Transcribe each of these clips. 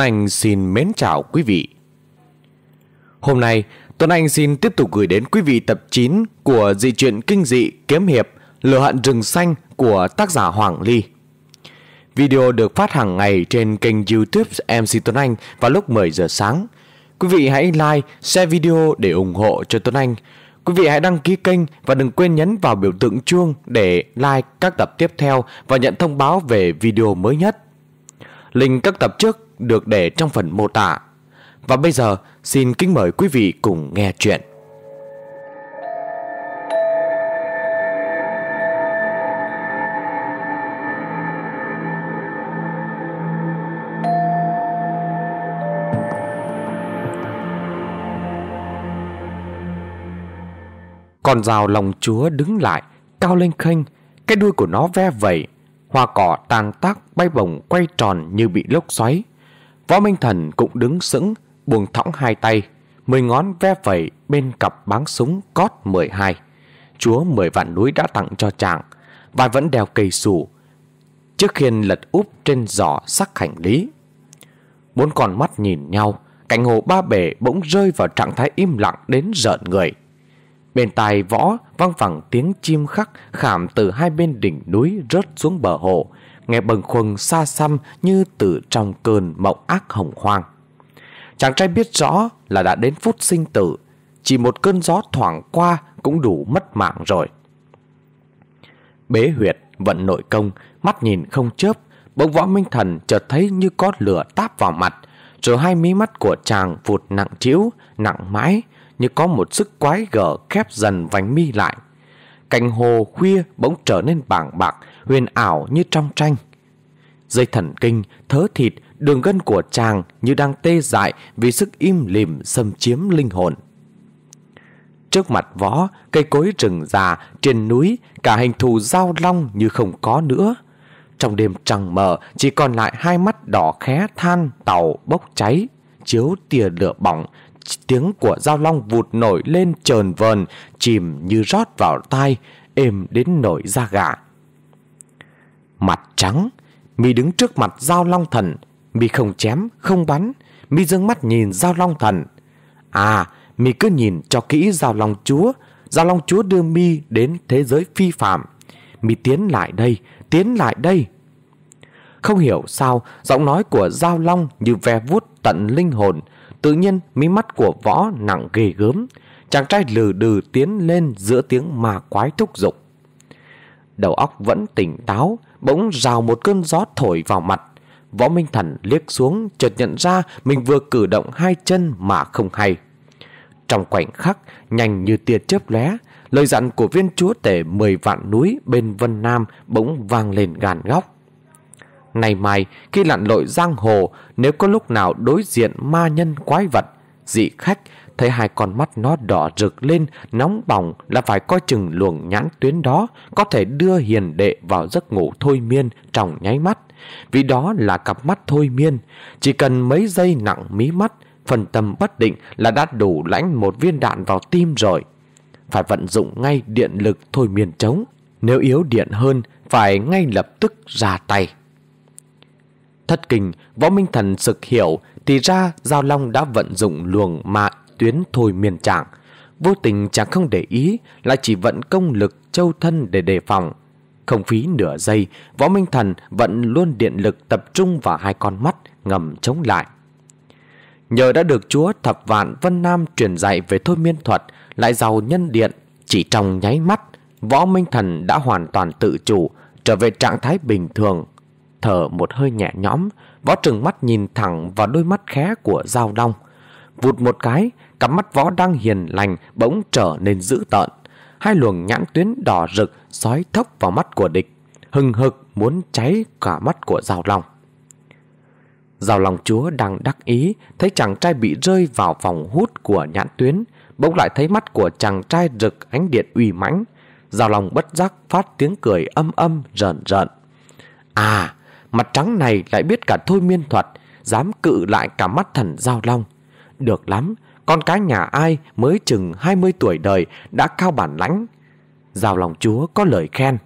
Anh xin mến chào quý vị. Hôm nay, Tuấn Anh xin tiếp tục gửi đến quý vị tập 9 của dị truyện kinh dị kiếm hiệp Lửa hận rừng xanh của tác giả Hoàng Ly. Video được phát hàng ngày trên kênh youtube MC Tuấn Anh vào lúc 10 giờ sáng. Quý vị hãy like, share video để ủng hộ cho Tuấn Anh. Quý vị hãy đăng ký kênh và đừng quên nhấn vào biểu tượng chuông để like các tập tiếp theo và nhận thông báo về video mới nhất. Link các tập trước được để trong phần mô tả. Và bây giờ xin kính mời quý vị cùng nghe chuyện. Con rào lòng chúa đứng lại, cao lên khênh, cái đuôi của nó ve vẩy, hoa cỏ tàn tác bay bổng quay tròn như bị lốc xoáy. Võ Minh Thần cũng đứng sững, buông thõng hai tay, mười ngón ve vẩy bên cặp báng súng cót 12. Chúa mười vạn núi đã tặng cho chàng, và vẫn đeo cây sủ. Trước khiên lật úp trên giỏ sắc hành lý. Bốn con mắt nhìn nhau, cạnh hồ ba bể bỗng rơi vào trạng thái im lặng đến rợn người. Bên tai võ vang vẳng tiếng chim khắc khảm từ hai bên đỉnh núi rớt xuống bờ hồ, nghe bần khuâng xa xăm như từ trong cơn mộng ác hồng hoang. Chàng trai biết rõ là đã đến phút sinh tử, chỉ một cơn gió thoảng qua cũng đủ mất mạng rồi. Bế huyệt, vận nội công, mắt nhìn không chớp, bỗng võ minh thần chợt thấy như có lửa táp vào mặt, rồi hai mí mắt của chàng vụt nặng trĩu, nặng mãi, như có một sức quái gở khép dần vành mi lại. Cành hồ khuya bỗng trở nên bảng bạc, huyền ảo như trong tranh. Dây thần kinh, thớ thịt, đường gân của chàng như đang tê dại vì sức im lìm xâm chiếm linh hồn. Trước mặt võ, cây cối rừng già, trên núi, cả hình thù giao long như không có nữa. Trong đêm trăng mờ, chỉ còn lại hai mắt đỏ khé than tàu bốc cháy, chiếu tia lửa bỏng, tiếng của dao long vụt nổi lên trờn vờn, chìm như rót vào tai, êm đến nổi da gà. Mặt trắng, mi đứng trước mặt dao long thần, mi không chém, không bắn, mi dương mắt nhìn dao long thần. À, mi cứ nhìn cho kỹ dao long chúa, dao long chúa đưa mi đến thế giới phi phạm. Mi tiến lại đây, tiến lại đây. Không hiểu sao, giọng nói của giao long như ve vuốt tận linh hồn, Tự nhiên mí mắt của võ nặng ghê gớm Chàng trai lừ đừ tiến lên giữa tiếng mà quái thúc giục Đầu óc vẫn tỉnh táo Bỗng rào một cơn gió thổi vào mặt Võ Minh Thần liếc xuống chợt nhận ra mình vừa cử động hai chân mà không hay. Trong khoảnh khắc, nhanh như tia chớp lóe, lời dặn của viên chúa tể mười vạn núi bên Vân Nam bỗng vang lên gàn góc. Này mai, khi lặn lội giang hồ, Nếu có lúc nào đối diện ma nhân quái vật, Dị khách, Thấy hai con mắt nó đỏ rực lên, Nóng bỏng là phải coi chừng luồng nhãn tuyến đó, Có thể đưa hiền đệ vào giấc ngủ thôi miên Trong nháy mắt. Vì đó là cặp mắt thôi miên, Chỉ cần mấy giây nặng mí mắt, Phần tâm bất định là đã đủ lãnh một viên đạn vào tim rồi. Phải vận dụng ngay điện lực thôi miên chống, Nếu yếu điện hơn, Phải ngay lập tức ra tay. Thất kinh, võ minh thần sực hiểu thì ra Giao Long đã vận dụng luồng mạ tuyến thôi miên trạng. Vô tình chàng không để ý lại chỉ vận công lực châu thân để đề phòng. Không phí nửa giây, võ minh thần vận luôn điện lực tập trung vào hai con mắt ngầm chống lại. Nhờ đã được chúa thập vạn Vân Nam truyền dạy về thôi miên thuật lại giàu nhân điện, chỉ trong nháy mắt, võ minh thần đã hoàn toàn tự chủ, trở về trạng thái bình thường thở một hơi nhẹ nhõm, võ trừng mắt nhìn thẳng vào đôi mắt khé của Giao Long. Vụt một cái, cặp mắt võ đang hiền lành bỗng trở nên dữ tợn. Hai luồng nhãn tuyến đỏ rực sói thốc vào mắt của địch, hừng hực muốn cháy cả mắt của Giao Long. Giao Long chúa đang đắc ý, thấy chàng trai bị rơi vào vòng hút của nhãn tuyến, bỗng lại thấy mắt của chàng trai rực ánh điện uy mãnh. Giao Long bất giác phát tiếng cười âm âm rợn rợn. À, Mặt trắng này lại biết cả thôi miên thuật Dám cự lại cả mắt thần giao long Được lắm Con cái nhà ai mới chừng 20 tuổi đời Đã cao bản lãnh Giao long chúa có lời khen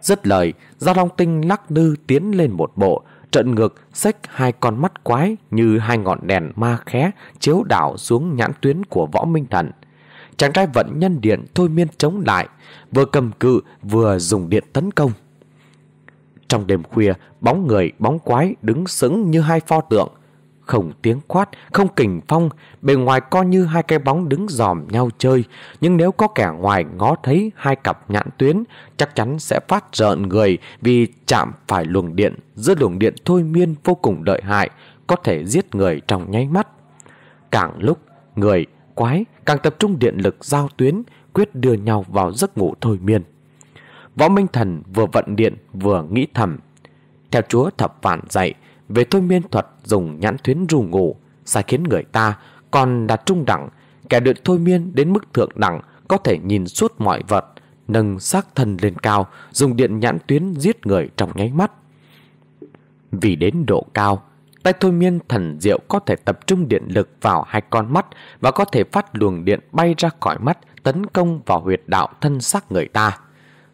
Rất lời Giao long tinh lắc lư tiến lên một bộ trận ngược xách hai con mắt quái như hai ngọn đèn ma khé chiếu đảo xuống nhãn tuyến của võ minh thần. Chàng trai vận nhân điện thôi miên chống lại, vừa cầm cự vừa dùng điện tấn công. Trong đêm khuya, bóng người, bóng quái đứng sững như hai pho tượng. Không tiếng quát, không kình phong, bề ngoài coi như hai cái bóng đứng dòm nhau chơi. Nhưng nếu có kẻ ngoài ngó thấy hai cặp nhãn tuyến, chắc chắn sẽ phát rợn người vì chạm phải luồng điện. Giữa luồng điện thôi miên vô cùng lợi hại, có thể giết người trong nháy mắt. Càng lúc, người, quái càng tập trung điện lực giao tuyến, quyết đưa nhau vào giấc ngủ thôi miên. Võ Minh Thần vừa vận điện vừa nghĩ thầm. Theo chúa thập vạn dạy, về thôi miên thuật dùng nhãn thuyến ru ngủ, sai khiến người ta còn đạt trung đẳng, kẻ được thôi miên đến mức thượng đẳng có thể nhìn suốt mọi vật, nâng xác thân lên cao, dùng điện nhãn tuyến giết người trong nháy mắt. Vì đến độ cao, tay thôi miên thần diệu có thể tập trung điện lực vào hai con mắt và có thể phát luồng điện bay ra khỏi mắt tấn công vào huyệt đạo thân xác người ta.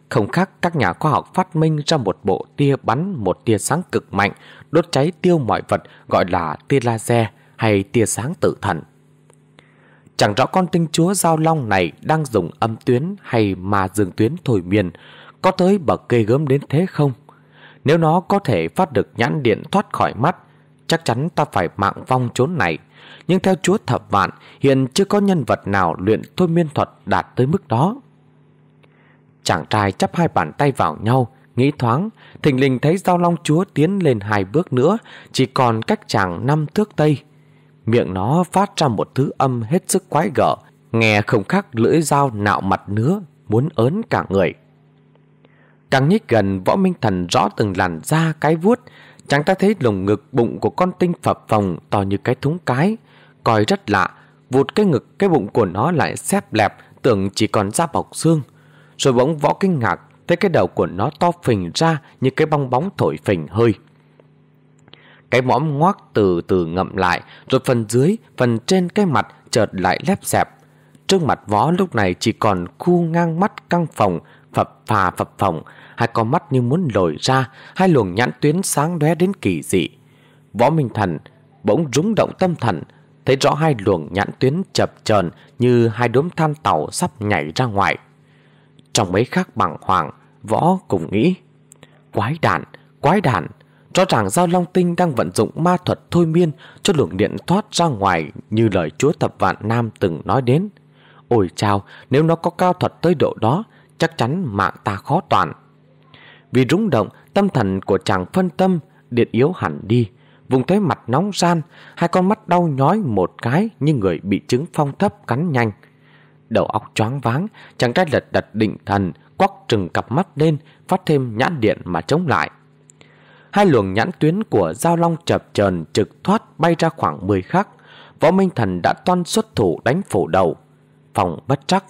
Không khác các nhà khoa học phát minh ra một bộ tia bắn một tia sáng cực mạnh, đốt cháy tiêu mọi vật gọi là tia laser hay tia sáng tự thần. Chẳng rõ con tinh chúa giao long này đang dùng âm tuyến hay mà dương tuyến thổi miền, có tới bậc cây gớm đến thế không? Nếu nó có thể phát được nhãn điện thoát khỏi mắt, chắc chắn ta phải mạng vong chốn này. Nhưng theo chúa thập vạn, hiện chưa có nhân vật nào luyện thôi miên thuật đạt tới mức đó. Chàng trai chắp hai bàn tay vào nhau, nghĩ thoáng, thình lình thấy giao long chúa tiến lên hai bước nữa, chỉ còn cách chàng năm thước tây. Miệng nó phát ra một thứ âm hết sức quái gở, nghe không khác lưỡi dao nạo mặt nữa, muốn ớn cả người. Càng nhích gần võ minh thần rõ từng làn da cái vuốt, chàng ta thấy lồng ngực bụng của con tinh phập phồng to như cái thúng cái, coi rất lạ, vụt cái ngực cái bụng của nó lại xếp lẹp, tưởng chỉ còn da bọc xương. Rồi bỗng võ kinh ngạc, Thấy cái đầu của nó to phình ra Như cái bong bóng thổi phình hơi. Cái mõm ngoác từ từ ngậm lại, Rồi phần dưới, Phần trên cái mặt chợt lại lép xẹp. Trước mặt võ lúc này chỉ còn khu ngang mắt căng phòng, Phập phà phập phồng, Hai con mắt như muốn lồi ra, Hai luồng nhãn tuyến sáng đóe đến kỳ dị. Võ Minh Thần bỗng rúng động tâm thần, Thấy rõ hai luồng nhãn tuyến chập chờn Như hai đốm than tàu sắp nhảy ra ngoài trong mấy khắc bằng hoàng, võ cùng nghĩ. Quái đản, quái đản, rõ ràng Giao Long Tinh đang vận dụng ma thuật thôi miên cho luồng điện thoát ra ngoài như lời chúa thập vạn nam từng nói đến. Ôi chao, nếu nó có cao thuật tới độ đó, chắc chắn mạng ta khó toàn. Vì rung động, tâm thần của chàng phân tâm, điện yếu hẳn đi. Vùng thấy mặt nóng ran, hai con mắt đau nhói một cái như người bị chứng phong thấp cắn nhanh. Đầu óc choáng váng, chàng trai lật đật định thần, quắc trừng cặp mắt lên, phát thêm nhãn điện mà chống lại. Hai luồng nhãn tuyến của Giao Long chập chờn trực thoát bay ra khoảng 10 khắc. Võ Minh Thần đã toan xuất thủ đánh phủ đầu. Phòng bất chắc,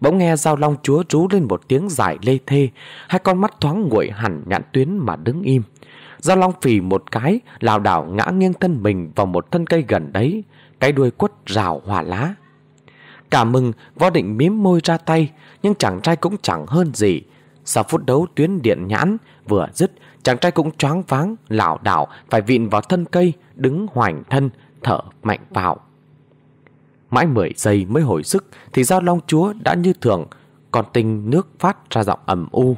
bỗng nghe Giao Long chúa rú lên một tiếng dài lê thê, hai con mắt thoáng nguội hẳn nhãn tuyến mà đứng im. Giao Long phì một cái, lào đảo ngã nghiêng thân mình vào một thân cây gần đấy, cái đuôi quất rào hỏa lá. Cả mừng, võ định mím môi ra tay, nhưng chàng trai cũng chẳng hơn gì. Sau phút đấu tuyến điện nhãn vừa dứt, chàng trai cũng choáng váng, lảo đảo, phải vịn vào thân cây, đứng hoành thân, thở mạnh vào. Mãi 10 giây mới hồi sức thì giao long chúa đã như thường, còn tinh nước phát ra giọng ầm u.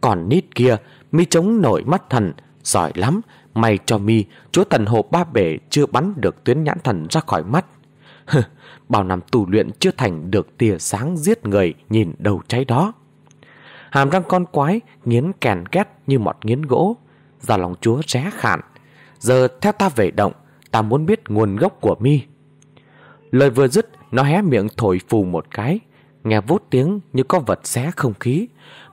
Còn nít kia, mi chống nổi mắt thần, giỏi lắm, may cho mi, chúa thần hộ ba bể chưa bắn được tuyến nhãn thần ra khỏi mắt. Bao năm tù luyện chưa thành được tia sáng giết người nhìn đầu cháy đó. Hàm răng con quái nghiến kèn két như mọt nghiến gỗ. Già lòng chúa ré khản. Giờ theo ta về động, ta muốn biết nguồn gốc của mi. Lời vừa dứt, nó hé miệng thổi phù một cái. Nghe vút tiếng như có vật xé không khí.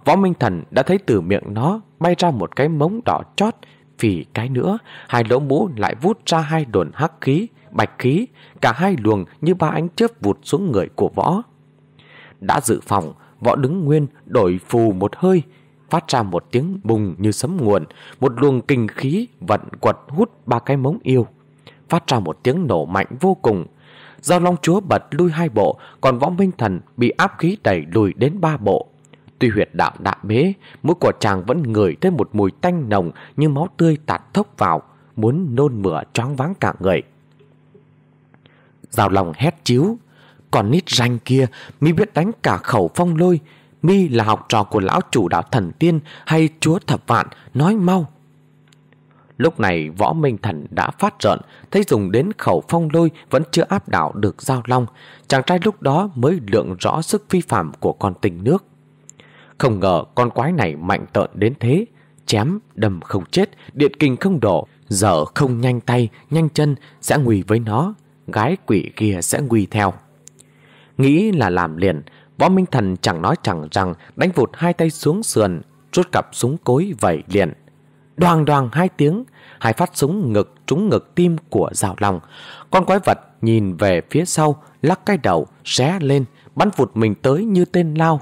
Võ Minh Thần đã thấy từ miệng nó bay ra một cái mống đỏ chót. Vì cái nữa, hai lỗ mũ lại vút ra hai đồn hắc khí bạch khí, cả hai luồng như ba ánh chớp vụt xuống người của võ. Đã dự phòng, võ đứng nguyên, đổi phù một hơi, phát ra một tiếng bùng như sấm nguồn, một luồng kinh khí vận quật hút ba cái mống yêu. Phát ra một tiếng nổ mạnh vô cùng. Giao Long Chúa bật lui hai bộ, còn võ Minh Thần bị áp khí đẩy lùi đến ba bộ. Tuy huyệt đạo đã bế, mũi của chàng vẫn ngửi thấy một mùi tanh nồng như máu tươi tạt thốc vào, muốn nôn mửa choáng váng cả người. Giao lòng hét chiếu, còn nít ranh kia mi biết đánh cả khẩu phong lôi, mi là học trò của lão chủ đạo thần tiên hay chúa thập vạn, nói mau. Lúc này võ minh thần đã phát rợn, thấy dùng đến khẩu phong lôi vẫn chưa áp đảo được giao long. Chàng trai lúc đó mới lượng rõ sức phi phạm của con tình nước. Không ngờ con quái này mạnh tợn đến thế, chém, đầm không chết, điện kinh không đổ, giờ không nhanh tay, nhanh chân sẽ nguy với nó, gái quỷ kia sẽ nguy theo. Nghĩ là làm liền, võ minh thần chẳng nói chẳng rằng đánh vụt hai tay xuống sườn, rút cặp súng cối vẩy liền. Đoàn đoàn hai tiếng, hai phát súng ngực trúng ngực tim của rào lòng. Con quái vật nhìn về phía sau, lắc cái đầu, xé lên, bắn vụt mình tới như tên lao.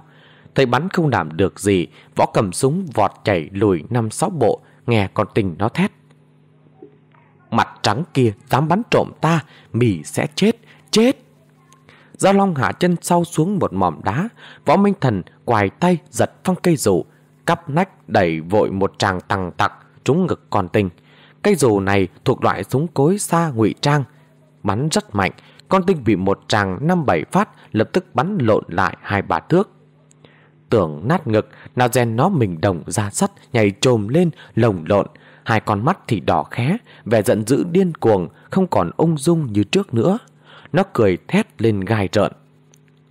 Thấy bắn không đảm được gì, võ cầm súng vọt chảy lùi năm sáu bộ, nghe con tình nó thét. Mặt trắng kia dám bắn trộm ta, mì sẽ chết, chết. Giao Long hạ chân sau xuống một mỏm đá, võ minh thần quài tay giật phăng cây rủ, cắp nách đẩy vội một tràng tăng tặc, trúng ngực còn tinh. Cây dù này thuộc loại súng cối xa ngụy trang, bắn rất mạnh, con tinh bị một tràng năm bảy phát lập tức bắn lộn lại hai ba thước. Tưởng nát ngực, nào rèn nó mình đồng ra sắt nhảy trồm lên lồng lộn, hai con mắt thì đỏ khé, vẻ giận dữ điên cuồng, không còn ung dung như trước nữa. Nó cười thét lên gai trợn.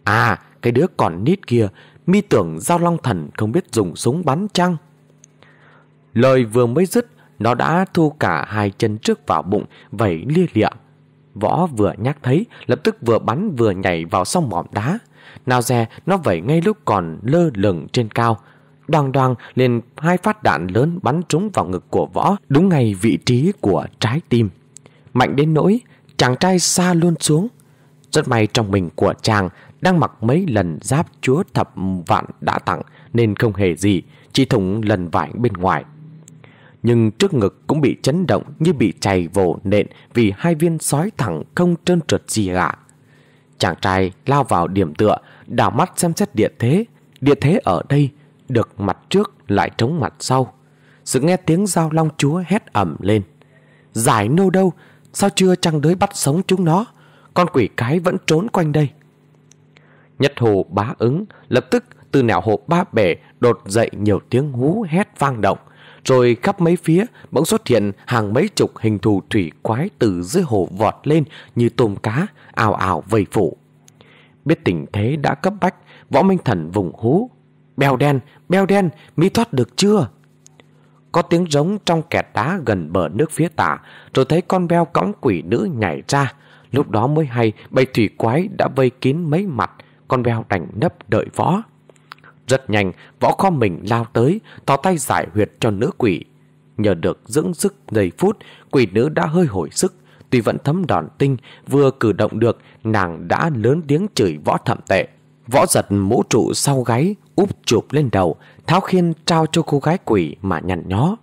À, cái đứa còn nít kia, mi tưởng giao long thần không biết dùng súng bắn chăng? Lời vừa mới dứt, nó đã thu cả hai chân trước vào bụng, vẩy lia lịa. Võ vừa nhắc thấy, lập tức vừa bắn vừa nhảy vào sông mỏm đá. Nào dè, nó vẩy ngay lúc còn lơ lửng trên cao. Đoàng đoàng liền hai phát đạn lớn bắn trúng vào ngực của võ, đúng ngay vị trí của trái tim. Mạnh đến nỗi, chàng trai xa luôn xuống. Rất may trong mình của chàng đang mặc mấy lần giáp chúa thập vạn đã tặng nên không hề gì, chỉ thủng lần vải bên ngoài nhưng trước ngực cũng bị chấn động như bị chày vồ nện vì hai viên sói thẳng không trơn trượt gì cả. Chàng trai lao vào điểm tựa, đảo mắt xem xét địa thế. Địa thế ở đây được mặt trước lại trống mặt sau. Sự nghe tiếng giao long chúa hét ẩm lên. Giải nô đâu, sao chưa trăng đới bắt sống chúng nó? Con quỷ cái vẫn trốn quanh đây. Nhất hồ bá ứng lập tức từ nẻo hồ ba bể đột dậy nhiều tiếng hú hét vang động rồi khắp mấy phía bỗng xuất hiện hàng mấy chục hình thù thủy quái từ dưới hồ vọt lên như tôm cá, ào ào vây phủ. Biết tình thế đã cấp bách, võ minh thần vùng hú. Bèo đen, bèo đen, mi thoát được chưa? Có tiếng rống trong kẹt đá gần bờ nước phía tả, rồi thấy con beo cõng quỷ nữ nhảy ra. Lúc đó mới hay bầy thủy quái đã vây kín mấy mặt, con beo đành nấp đợi võ. Rất nhanh, võ kho mình lao tới, tỏ tay giải huyệt cho nữ quỷ. Nhờ được dưỡng sức giây phút, quỷ nữ đã hơi hồi sức. Tuy vẫn thấm đòn tinh, vừa cử động được, nàng đã lớn tiếng chửi võ thậm tệ. Võ giật mũ trụ sau gáy, úp chụp lên đầu, tháo khiên trao cho cô gái quỷ mà nhằn nhó.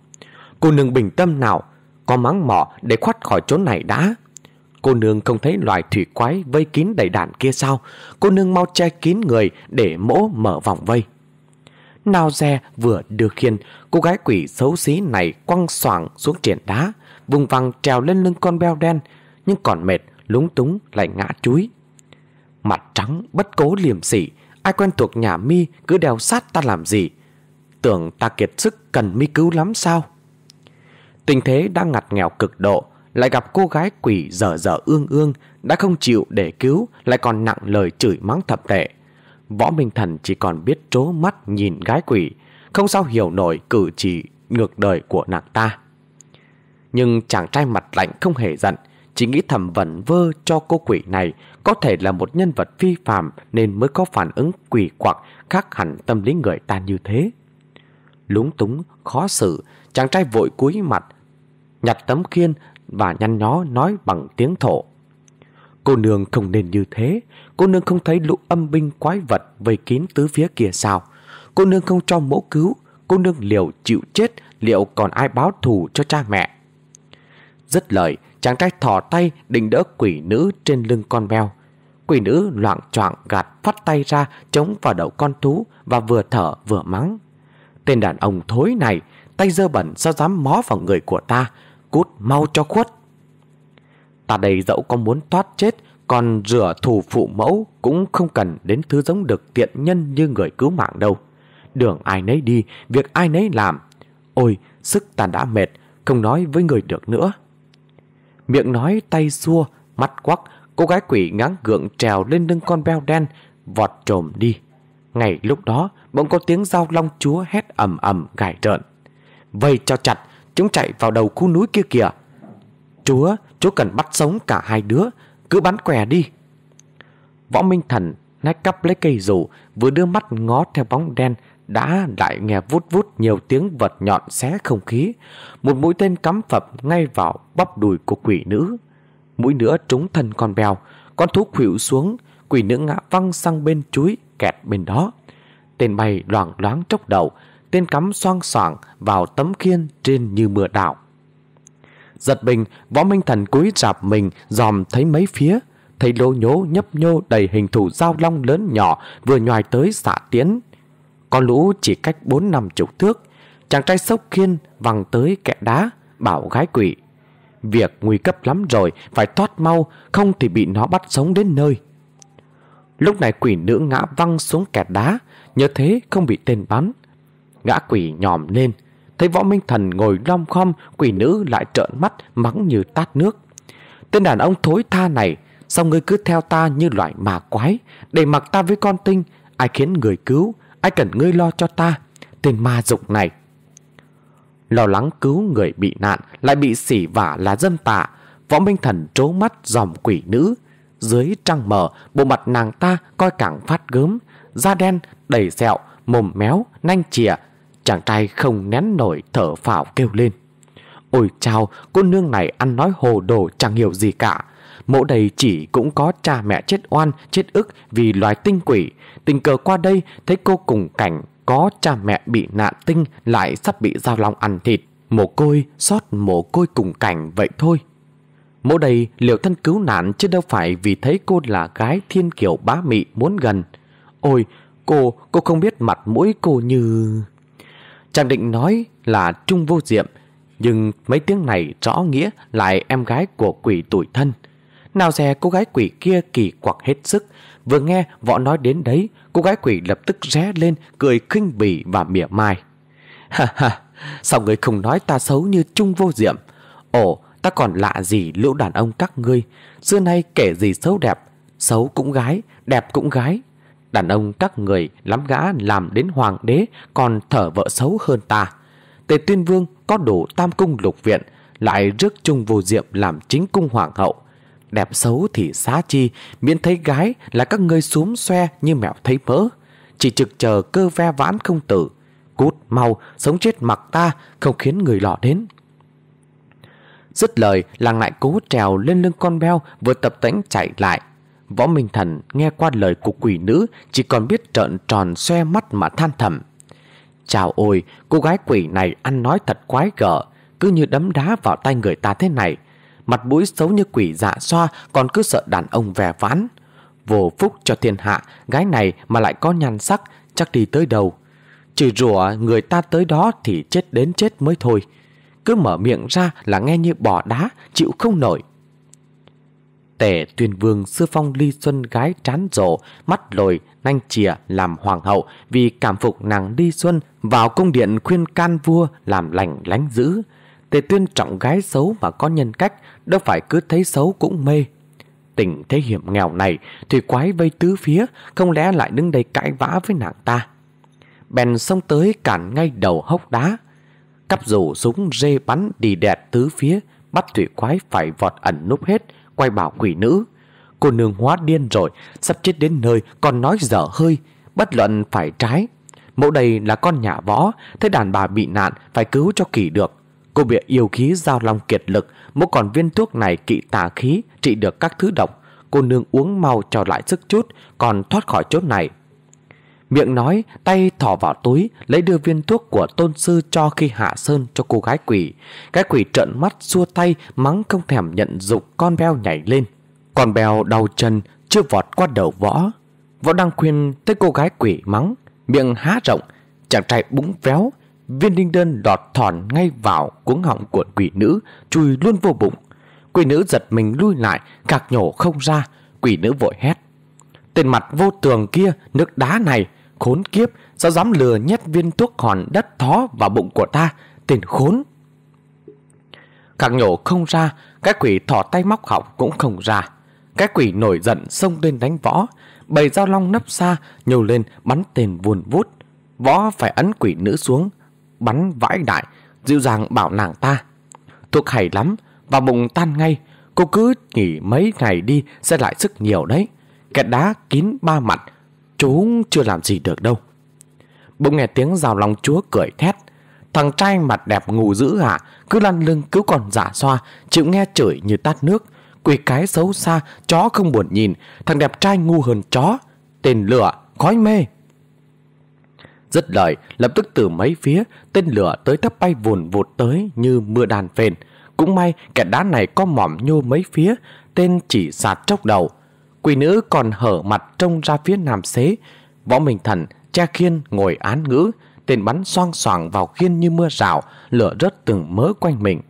Cô nương bình tâm nào, có mắng mỏ để khoát khỏi chỗ này đã. Cô nương không thấy loài thủy quái vây kín đầy đàn kia sao? Cô nương mau che kín người để mỗ mở vòng vây. Nào dè vừa đưa khiên, cô gái quỷ xấu xí này quăng xoảng xuống triển đá, vùng vằng trèo lên lưng con beo đen, nhưng còn mệt, lúng túng lại ngã chuối. Mặt trắng, bất cố liềm sỉ, ai quen thuộc nhà mi cứ đeo sát ta làm gì? Tưởng ta kiệt sức cần mi cứu lắm sao? Tình thế đang ngặt nghèo cực độ, lại gặp cô gái quỷ dở dở ương ương, đã không chịu để cứu, lại còn nặng lời chửi mắng thập tệ. Võ Minh Thần chỉ còn biết trố mắt nhìn gái quỷ, không sao hiểu nổi cử chỉ ngược đời của nàng ta. Nhưng chàng trai mặt lạnh không hề giận, chỉ nghĩ thầm vẩn vơ cho cô quỷ này có thể là một nhân vật phi phạm nên mới có phản ứng quỷ quặc khác hẳn tâm lý người ta như thế. Lúng túng, khó xử, chàng trai vội cúi mặt, nhặt tấm khiên và nhăn nhó nói bằng tiếng thổ. Cô nương không nên như thế, cô nương không thấy lũ âm binh quái vật vây kín tứ phía kia sao. Cô nương không cho mẫu cứu, cô nương liều chịu chết, liệu còn ai báo thù cho cha mẹ. rất lời, chàng trai thỏ tay định đỡ quỷ nữ trên lưng con beo. Quỷ nữ loạn choạng gạt phát tay ra chống vào đầu con thú và vừa thở vừa mắng. Tên đàn ông thối này, tay dơ bẩn sao dám mó vào người của ta, cút mau cho khuất. Ta đây dẫu có muốn thoát chết, còn rửa thù phụ mẫu cũng không cần đến thứ giống được tiện nhân như người cứu mạng đâu. Đường ai nấy đi, việc ai nấy làm. Ôi, sức ta đã mệt, không nói với người được nữa. Miệng nói tay xua, mắt quắc, cô gái quỷ ngáng gượng trèo lên lưng con beo đen, vọt trồm đi. Ngay lúc đó, bỗng có tiếng dao long chúa hét ầm ầm gải trợn. Vây cho chặt, chúng chạy vào đầu khu núi kia kìa. Chúa, chúa cần bắt sống cả hai đứa, cứ bắn què đi. Võ Minh Thần nách cắp lấy cây rủ, vừa đưa mắt ngó theo bóng đen, đã lại nghe vút vút nhiều tiếng vật nhọn xé không khí. Một mũi tên cắm phập ngay vào bắp đùi của quỷ nữ. Mũi nữa trúng thân con bèo, con thú khuỵu xuống, quỷ nữ ngã văng sang bên chuối, kẹt bên đó. Tên bay loảng loáng chốc đầu, tên cắm xoang xoảng vào tấm khiên trên như mưa đảo. Giật mình, võ minh thần cúi rạp mình, dòm thấy mấy phía, thấy lô nhố nhấp nhô đầy hình thù dao long lớn nhỏ vừa nhòi tới xạ tiến. Con lũ chỉ cách bốn năm chục thước, chàng trai sốc khiên văng tới kẹ đá, bảo gái quỷ. Việc nguy cấp lắm rồi, phải thoát mau, không thì bị nó bắt sống đến nơi. Lúc này quỷ nữ ngã văng xuống kẹt đá, nhớ thế không bị tên bắn. ngã quỷ nhòm lên, thấy võ minh thần ngồi lom khom, quỷ nữ lại trợn mắt mắng như tát nước. Tên đàn ông thối tha này, sao ngươi cứ theo ta như loại mà quái, để mặc ta với con tinh, ai khiến người cứu, ai cần ngươi lo cho ta, tên ma dục này. Lo lắng cứu người bị nạn, lại bị xỉ vả là dân tạ, võ minh thần trố mắt dòm quỷ nữ, dưới trăng mờ, bộ mặt nàng ta coi càng phát gớm, da đen, đầy sẹo, mồm méo, nanh chìa. Chàng trai không nén nổi thở phào kêu lên. Ôi chào, cô nương này ăn nói hồ đồ chẳng hiểu gì cả. Mộ đầy chỉ cũng có cha mẹ chết oan, chết ức vì loài tinh quỷ. Tình cờ qua đây thấy cô cùng cảnh có cha mẹ bị nạn tinh lại sắp bị giao long ăn thịt. Mồ côi, xót mồ côi cùng cảnh vậy thôi. Mỗ đây liệu thân cứu nạn chứ đâu phải vì thấy cô là gái thiên kiểu bá mị muốn gần. Ôi, cô, cô không biết mặt mũi cô như... Chàng định nói là Trung Vô Diệm, nhưng mấy tiếng này rõ nghĩa lại em gái của quỷ tuổi thân. Nào dè cô gái quỷ kia kỳ quặc hết sức, vừa nghe võ nói đến đấy, cô gái quỷ lập tức ré lên, cười khinh bỉ và mỉa mai. Ha ha, sao người không nói ta xấu như Trung Vô Diệm? Ồ, Ta còn lạ gì lũ đàn ông các ngươi Xưa nay kể gì xấu đẹp Xấu cũng gái, đẹp cũng gái Đàn ông các người lắm gã làm đến hoàng đế Còn thở vợ xấu hơn ta Tề tuyên vương có đủ tam cung lục viện Lại rước chung vô diệm làm chính cung hoàng hậu Đẹp xấu thì xá chi Miễn thấy gái là các ngươi xuống xoe như mèo thấy mỡ Chỉ trực chờ cơ ve vãn không tử Cút mau sống chết mặc ta Không khiến người lọ đến Dứt lời, làng lại cố trèo lên lưng con beo vừa tập tánh chạy lại. Võ Minh Thần nghe qua lời của quỷ nữ chỉ còn biết trợn tròn xoe mắt mà than thầm. Chào ôi, cô gái quỷ này ăn nói thật quái gở, cứ như đấm đá vào tay người ta thế này. Mặt mũi xấu như quỷ dạ xoa còn cứ sợ đàn ông vẻ ván. Vô phúc cho thiên hạ, gái này mà lại có nhan sắc, chắc đi tới đầu, Trừ rủa người ta tới đó thì chết đến chết mới thôi cứ mở miệng ra là nghe như bỏ đá, chịu không nổi. Tể tuyên vương sư phong ly xuân gái trán rộ, mắt lồi, nanh chìa làm hoàng hậu vì cảm phục nàng ly xuân vào cung điện khuyên can vua làm lành lánh dữ. Tề tuyên trọng gái xấu mà có nhân cách, đâu phải cứ thấy xấu cũng mê. Tình thế hiểm nghèo này thì quái vây tứ phía, không lẽ lại đứng đây cãi vã với nàng ta. Bèn xông tới cản ngay đầu hốc đá, Cắp rủ súng rê bắn đi đẹp tứ phía, bắt thủy quái phải vọt ẩn núp hết, quay bảo quỷ nữ. Cô nương hóa điên rồi, sắp chết đến nơi còn nói dở hơi, bất luận phải trái. Mẫu đây là con nhà võ, thấy đàn bà bị nạn phải cứu cho kỳ được. Cô bị yêu khí giao long kiệt lực, mỗi còn viên thuốc này kỵ tà khí, trị được các thứ độc. Cô nương uống mau cho lại sức chút, còn thoát khỏi chốt này. Miệng nói, tay thỏ vào túi, lấy đưa viên thuốc của tôn sư cho khi hạ sơn cho cô gái quỷ. Cái quỷ trợn mắt xua tay, mắng không thèm nhận dục con beo nhảy lên. Con beo đau chân, chưa vọt qua đầu võ Võ đang khuyên tới cô gái quỷ mắng Miệng há rộng Chàng trai búng véo Viên đinh đơn đọt thòn ngay vào cuống họng của quỷ nữ Chui luôn vô bụng. Quỷ nữ giật mình lui lại Cạc nhổ không ra. Quỷ nữ vội hét. Tên mặt vô tường kia, Nước đá này, Khốn kiếp, Sao dám lừa nhét viên thuốc hòn đất thó vào bụng của ta? Tên khốn! Cạc nhổ không ra, Cái quỷ thỏ tay móc họng cũng không ra. Cái quỷ nổi giận xông lên đánh võ. Bầy dao long nấp xa, Nhô lên bắn tên vuồn vút. Võ phải ấn quỷ nữ xuống. Bắn vãi đại, Dịu dàng bảo nàng ta. Thuốc hay lắm Và bụng tan ngay, Cô cứ nghỉ mấy ngày đi Sẽ lại sức nhiều đấy. Kẹt đá kín ba mặt, Chú chưa làm gì được đâu. Bỗng nghe tiếng rào lòng chúa cười thét. Thằng trai mặt đẹp ngủ dữ hả? Cứ lăn lưng cứu còn giả xoa, Chịu nghe chửi như tát nước. Quỷ cái xấu xa, Chó không buồn nhìn. Thằng đẹp trai ngu hơn chó, Tên lửa, khói mê rất lợi lập tức từ mấy phía, Tên lửa tới thấp bay vùn vụt tới Như mưa đàn phền. Cũng may, kẻ đá này có mỏm nhô mấy phía, Tên chỉ sạt chốc đầu. Quỷ nữ còn hở mặt trông ra phía nam xế. Võ Minh Thần, cha khiên ngồi án ngữ, Tên bắn xoang xoàng vào khiên như mưa rào Lửa rớt từng mớ quanh mình.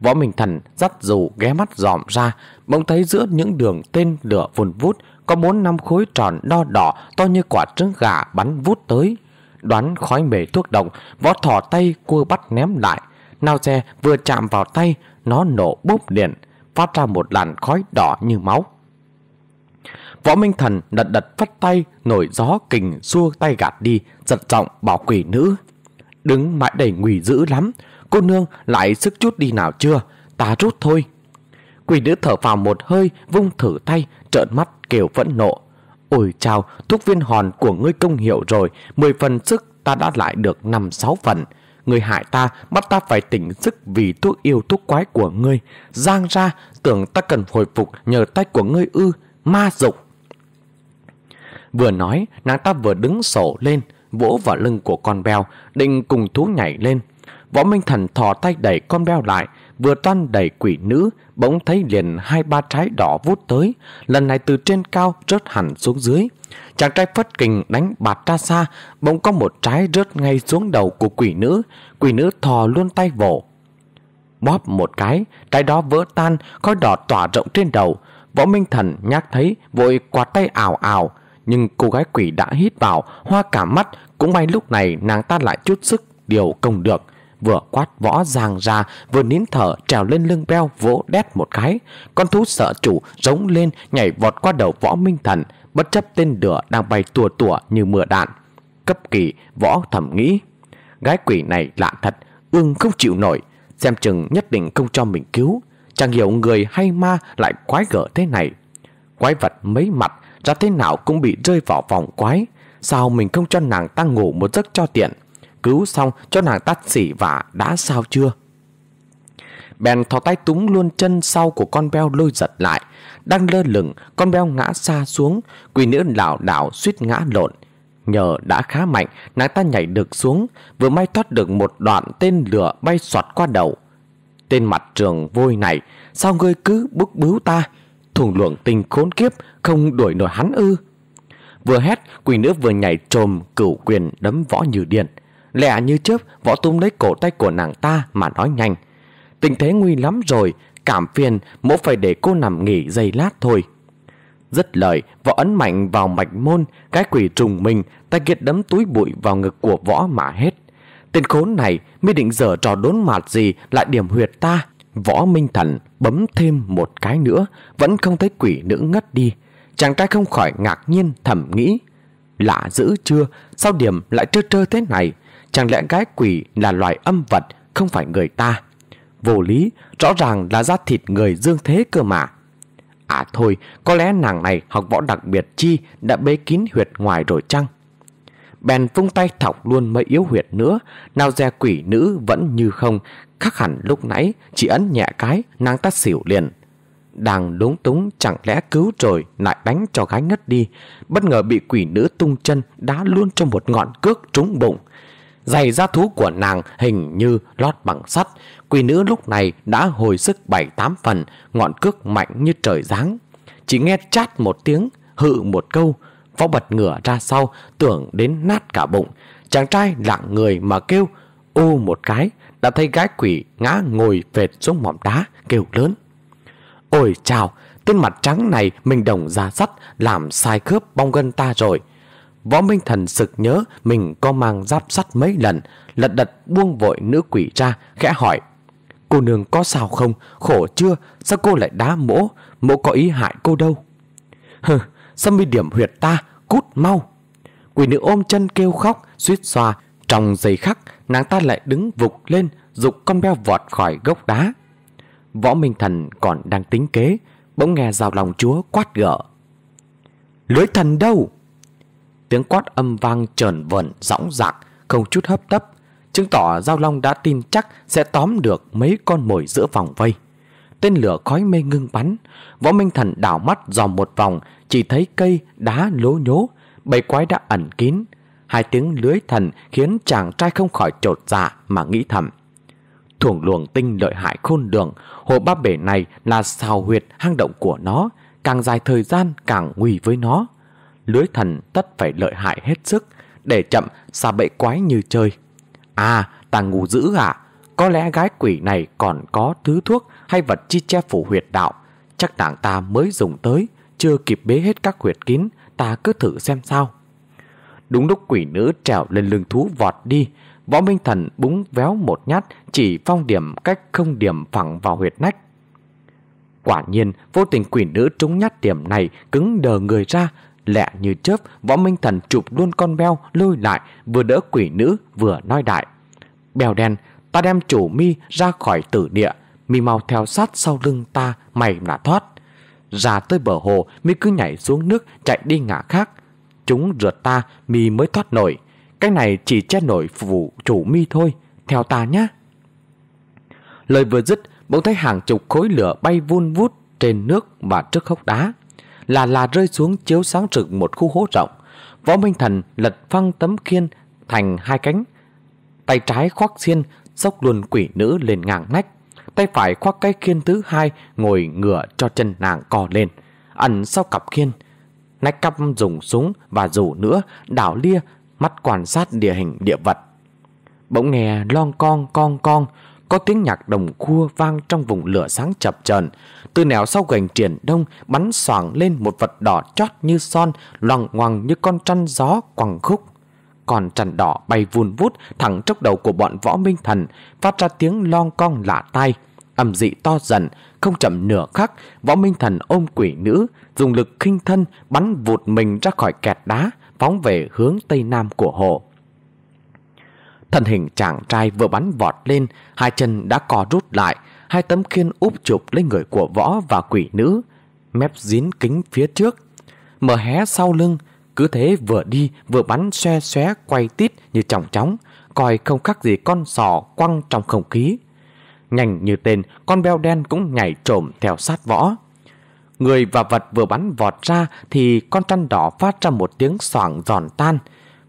Võ Minh Thần dắt dù ghé mắt dòm ra, Bỗng thấy giữa những đường tên lửa vùn vút, Có bốn năm khối tròn đo đỏ To như quả trứng gà bắn vút tới. Đoán khói mề thuốc động Võ thỏ tay cua bắt ném lại. Nào xe vừa chạm vào tay, Nó nổ bốp điện Phát ra một làn khói đỏ như máu. Võ Minh Thần đật đật phát tay, Nổi gió kình xua tay gạt đi, Giật giọng bảo quỷ nữ, Đứng mãi đầy nguy dữ lắm, Cô nương lại sức chút đi nào chưa? Ta rút thôi. Quỷ nữ thở vào một hơi, Vung thử tay, trợn mắt kêu phẫn nộ. Ôi chào thuốc viên hòn của ngươi công hiệu rồi. Mười phần sức ta đã lại được năm sáu phần. Người hại ta, bắt ta phải tỉnh sức Vì thuốc yêu thuốc quái của ngươi. Giang ra, tưởng ta cần hồi phục Nhờ tay của ngươi ư, Ma dục. Vừa nói, nàng ta vừa đứng sổ lên, Vỗ vào lưng của con beo, Định cùng thú nhảy lên. Võ Minh Thần thò tay đẩy con beo lại Vừa toan đẩy quỷ nữ, Bỗng thấy liền hai ba trái đỏ vút tới, Lần này từ trên cao rớt hẳn xuống dưới. Chàng trai phất kình đánh bạt ra xa, Bỗng có một trái rớt ngay xuống đầu của quỷ nữ. Quỷ nữ thò luôn tay vỗ, Bóp một cái, Trái đó vỡ tan, Khói đỏ tỏa rộng trên đầu. Võ Minh Thần nhắc thấy, Vội quạt tay ảo ảo, Nhưng cô gái quỷ đã hít vào, Hoa cả mắt. Cũng may lúc này nàng ta lại chút sức Điều công được. Vừa quát võ ràng ra, Vừa nín thở trèo lên lưng beo vỗ đét một cái. Con thú sợ chủ giống lên, Nhảy vọt qua đầu võ minh thần, Bất chấp tên lửa đang bay tùa tùa như mưa đạn. Cấp kỳ, võ thẩm nghĩ, Gái quỷ này lạ thật, Ương không chịu nổi, Xem chừng nhất định không cho mình cứu. Chẳng hiểu người hay ma lại quái gở thế này. Quái vật mấy mặt, Ra thế nào cũng bị rơi vào vòng quái. Sao mình không cho nàng ta ngủ một giấc cho tiện? Cứu xong cho nàng tắt xỉ và đã sao chưa? Bèn thò tay túng luôn chân sau của con beo lôi giật lại, Đang lơ lửng, Con beo ngã xa xuống Quỷ nữ lảo đảo suýt ngã lộn. Nhờ đã khá mạnh, Nàng ta nhảy được xuống, Vừa may thoát được một đoạn tên lửa bay soạt qua đầu. Tên mặt trường vôi này, Sao ngươi cứ bức bứu ta? Thùng luồng tình khốn kiếp, Không đuổi nổi hắn ư? Vừa hét quỷ nữ vừa nhảy trồm, Cửu quyền đấm võ như điện Lẹ như chớp, Võ tung lấy cổ tay của nàng ta mà nói nhanh. Tình thế nguy lắm rồi, Cảm phiền, mỗ phải để cô nằm nghỉ giây lát thôi. Dứt lời, Võ ấn mạnh vào mạch môn, Cái quỷ trùng mình, Tay kiệt đấm túi bụi vào ngực của võ mà hết. Tên khốn này mới định dở trò đốn mạt gì Lại điểm huyệt ta? Võ Minh Thần bấm thêm một cái nữa, Vẫn không thấy quỷ nữ ngất đi. Chàng trai không khỏi ngạc nhiên, thầm nghĩ, Lạ dữ chưa? Sao điểm lại trơ trơ thế này? Chẳng lẽ gái quỷ là loài âm vật, Không phải người ta? Vô lý, rõ ràng là da thịt người dương thế cơ mà. À thôi, Có lẽ nàng này học võ đặc biệt chi Đã bế kín huyệt ngoài rồi chăng? Bèn vung tay thọc luôn mấy yếu huyệt nữa, Nào dè quỷ nữ vẫn như không, khắc hẳn lúc nãy Chỉ ấn nhẹ cái, nàng ta xỉu liền. Đang đúng túng chẳng lẽ cứu rồi Lại đánh cho gái ngất đi, Bất ngờ bị quỷ nữ tung chân Đá luôn trong một ngọn cước trúng bụng. Giày da thú của nàng hình như lót bằng sắt Quỷ nữ lúc này đã hồi sức bảy tám phần Ngọn cước mạnh như trời giáng Chỉ nghe chát một tiếng, hự một câu, võ bật ngửa ra sau, tưởng đến nát cả bụng. Chàng trai lặng người mà kêu, ô một cái, đã thấy gái quỷ ngã ngồi vệt xuống mỏm đá, kêu lớn. Ôi chào, tên mặt trắng này mình đồng ra sắt, làm sai khớp bong gân ta rồi. Võ Minh Thần sực nhớ mình có mang giáp sắt mấy lần, lật đật buông vội nữ quỷ ra, khẽ hỏi. Cô nương có sao không? Khổ chưa? Sao cô lại đá mỗ? Mỗ có ý hại cô đâu? Hừ, sao mi điểm huyệt ta? Cút mau! Quỷ nữ ôm chân kêu khóc, suýt xoa. Trong giây khắc, nàng ta lại đứng vụt lên, dục con beo vọt khỏi gốc đá. Võ Minh Thần còn đang tính kế, bỗng nghe rào lòng chúa quát gỡ. Lưới thần đâu? Tiếng quát âm vang trờn vẩn, rõng rạc, không chút hấp tấp, chứng tỏ Giao Long đã tin chắc sẽ tóm được mấy con mồi giữa vòng vây. Tên lửa khói mê ngưng bắn, võ minh thần đảo mắt dòm một vòng, chỉ thấy cây, đá lố nhố, bầy quái đã ẩn kín. Hai tiếng lưới thần khiến chàng trai không khỏi trột dạ mà nghĩ thầm. Thuồng luồng tinh lợi hại khôn đường, hồ ba bể này là xào huyệt hang động của nó, càng dài thời gian càng nguy với nó. Lưới thần tất phải lợi hại hết sức, để chậm xa bậy quái như chơi. À, ta ngu dữ à? Có lẽ gái quỷ này còn có thứ thuốc hay vật chi che phủ huyệt đạo. Chắc nàng ta mới dùng tới, chưa kịp bế hết các huyệt kín, ta cứ thử xem sao. Đúng lúc quỷ nữ trèo lên lưng thú vọt đi, võ minh thần búng véo một nhát chỉ phong điểm cách không điểm phẳng vào huyệt nách. Quả nhiên, vô tình quỷ nữ trúng nhát điểm này cứng đờ người ra, lẹ như chớp, võ minh thần chụp luôn con beo lôi lại, vừa đỡ quỷ nữ vừa nói đại. Bèo đen, ta đem chủ mi ra khỏi tử địa, mi mau theo sát sau lưng ta, mày là thoát. Ra tới bờ hồ, mi cứ nhảy xuống nước, chạy đi ngã khác. Chúng rượt ta, mi mới thoát nổi. Cái này chỉ che nổi phụ chủ mi thôi, theo ta nhé. Lời vừa dứt, bỗng thấy hàng chục khối lửa bay vun vút trên nước và trước hốc đá là là rơi xuống chiếu sáng rực một khu hố rộng. Võ Minh Thần lật phăng tấm khiên thành hai cánh. Tay trái khoác xiên, dốc luôn quỷ nữ lên ngang nách. Tay phải khoác cái khiên thứ hai, ngồi ngửa cho chân nàng cò lên. Ẩn sau cặp khiên. Nách cắp dùng súng và rủ nữa, đảo lia, mắt quan sát địa hình địa vật. Bỗng nghe lon con con con, có tiếng nhạc đồng khua vang trong vùng lửa sáng chập chờn. Từ nẻo sau gành triển đông, Bắn xoảng lên một vật đỏ chót như son, Loằng ngoằng như con trăn gió quằng khúc. Còn trần đỏ bay vun vút Thẳng trốc đầu của bọn võ minh thần, Phát ra tiếng lon con lạ tai. Âm dị to dần, Không chậm nửa khắc, Võ minh thần ôm quỷ nữ, Dùng lực khinh thân Bắn vụt mình ra khỏi kẹt đá, Phóng về hướng tây nam của hồ. Thân hình chàng trai vừa bắn vọt lên, hai chân đã co rút lại, hai tấm khiên úp chụp lên người của võ và quỷ nữ, mép dín kính phía trước. Mở hé sau lưng, cứ thế vừa đi vừa bắn xoe xóe quay tít như chòng chóng, coi không khác gì con sò quăng trong không khí. Nhanh như tên, con beo đen cũng nhảy trộm theo sát võ. Người và vật vừa bắn vọt ra thì con trăn đỏ phát ra một tiếng soảng giòn tan,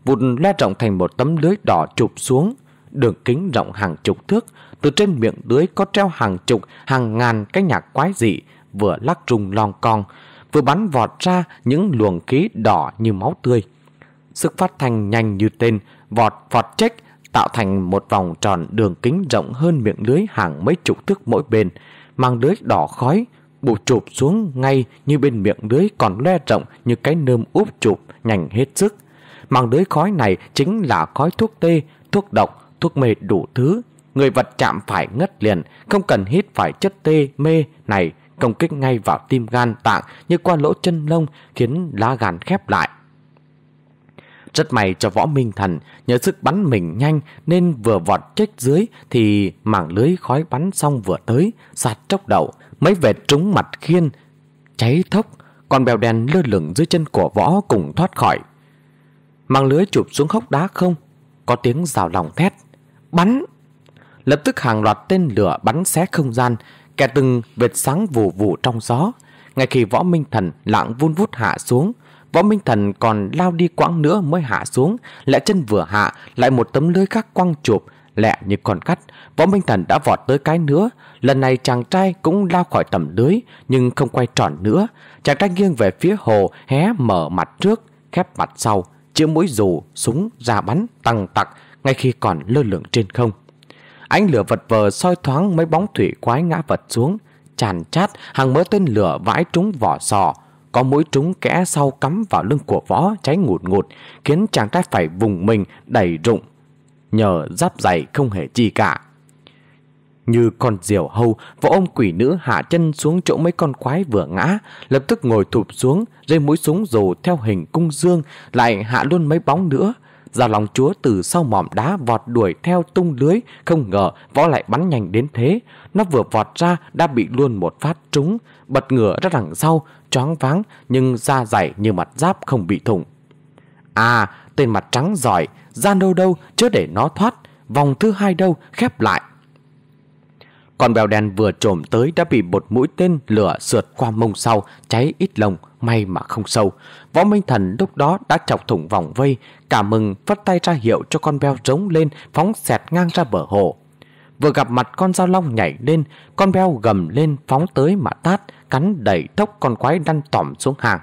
vụt le rộng thành một tấm lưới đỏ chụp xuống, đường kính rộng hàng chục thước, từ trên miệng lưới có treo hàng chục, hàng ngàn cái nhạc quái dị, vừa lắc rung lon con, vừa bắn vọt ra những luồng khí đỏ như máu tươi. Sức phát thanh nhanh như tên, vọt vọt trách, tạo thành một vòng tròn đường kính rộng hơn miệng lưới hàng mấy chục thước mỗi bên, mang lưới đỏ khói, bù chụp xuống ngay như bên miệng lưới còn le rộng như cái nơm úp chụp nhanh hết sức. Màng lưới khói này chính là khói thuốc tê, thuốc độc, thuốc mê đủ thứ. Người vật chạm phải ngất liền, không cần hít phải chất tê, mê này công kích ngay vào tim gan tạng như qua lỗ chân lông khiến lá gan khép lại. Rất may cho võ minh thần, nhờ sức bắn mình nhanh nên vừa vọt chết dưới thì mảng lưới khói bắn xong vừa tới, sạt chốc đầu, mấy vệt trúng mặt khiên, cháy thốc, còn bèo đèn lơ lửng dưới chân của võ cùng thoát khỏi. Mang lưới chụp xuống hốc đá không? Có tiếng rào lòng thét. Bắn! Lập tức hàng loạt tên lửa bắn xé không gian Kẻ từng vệt sáng vù vù trong gió. Ngay khi võ minh thần lạng vun vút hạ xuống Võ Minh Thần còn lao đi quãng nữa mới hạ xuống lẽ chân vừa hạ Lại một tấm lưới khác quăng chụp lẹ như con cắt, võ Minh Thần đã vọt tới cái nữa. Lần này chàng trai cũng lao khỏi tầm lưới, nhưng không quay tròn nữa. Chàng trai nghiêng về phía hồ, hé mở mặt trước, khép mặt sau, chĩa mũi dù, súng ra bắn, tăng tặc, ngay khi còn lơ lửng trên không. Ánh lửa vật vờ soi thoáng mấy bóng thủy quái ngã vật xuống, tràn chát hàng mớ tên lửa vãi trúng vỏ sò, có mũi trúng kẽ sau cắm vào lưng của võ cháy ngụt ngụt, khiến chàng trai phải vùng mình đầy rụng, nhờ giáp dày không hề chi cả. Như con diều hâu, võ ôm quỷ nữ hạ chân xuống chỗ mấy con quái vừa ngã, lập tức ngồi thụp xuống, Dây mũi súng dù theo hình cung dương, lại hạ luôn mấy bóng nữa. Già lòng chúa từ sau mỏm đá vọt đuổi theo tung lưới, không ngờ võ lại bắn nhanh đến thế. Nó vừa vọt ra đã bị luôn một phát trúng, bật ngửa ra đằng sau, choáng váng nhưng da dày như mặt giáp không bị thủng. À, tên mặt trắng giỏi, ra đâu đâu chớ để nó thoát, vòng thứ hai đâu khép lại. Con bèo đen vừa trồm tới đã bị một mũi tên lửa sượt qua mông sau, cháy ít lồng, may mà không sâu. Võ Minh Thần lúc đó đã chọc thủng vòng vây, cả mừng vất tay ra hiệu cho con bèo trống lên, phóng xẹt ngang ra bờ hồ. Vừa gặp mặt con dao long nhảy lên, con bèo gầm lên phóng tới mà tát, cắn đẩy tốc con quái đăn tỏm xuống hàng.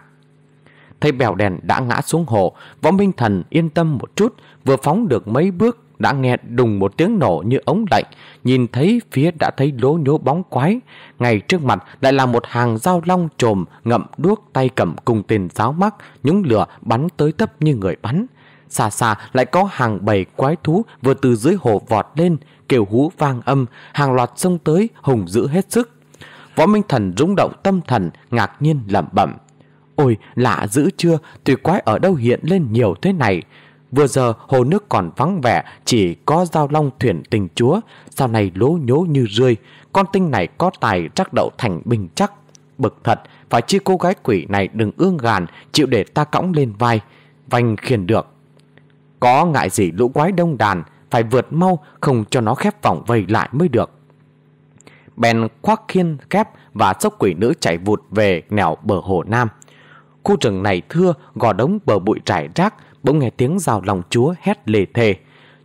Thấy bèo đèn đã ngã xuống hồ, võ minh thần yên tâm một chút, vừa phóng được mấy bước đã nghe đùng một tiếng nổ như ống lạnh, nhìn thấy phía đã thấy lố nhố bóng quái. Ngay trước mặt lại là một hàng dao long trồm ngậm đuốc tay cầm cùng tên giáo mắc, nhúng lửa bắn tới tấp như người bắn. Xa xa lại có hàng bầy quái thú vừa từ dưới hồ vọt lên, kêu hú vang âm, hàng loạt xông tới hùng dữ hết sức. Võ Minh Thần rung động tâm thần, ngạc nhiên lẩm bẩm. Ôi, lạ dữ chưa, tùy quái ở đâu hiện lên nhiều thế này. Vừa giờ hồ nước còn vắng vẻ, chỉ có giao long thuyền tình chúa, sau này lố nhố như rươi. Con tinh này có tài trắc đậu thành bình chắc. Bực thật, phải chi cô gái quỷ này đừng ương gàn, chịu để ta cõng lên vai. Vành khiền được. Có ngại gì lũ quái đông đàn, phải vượt mau, không cho nó khép vòng vây lại mới được. Bèn khoác khiên kép và sốc quỷ nữ chạy vụt về nẻo bờ hồ Nam. Khu rừng này thưa, gò đống bờ bụi trải rác, bỗng nghe tiếng rào lòng chúa hét lề thề.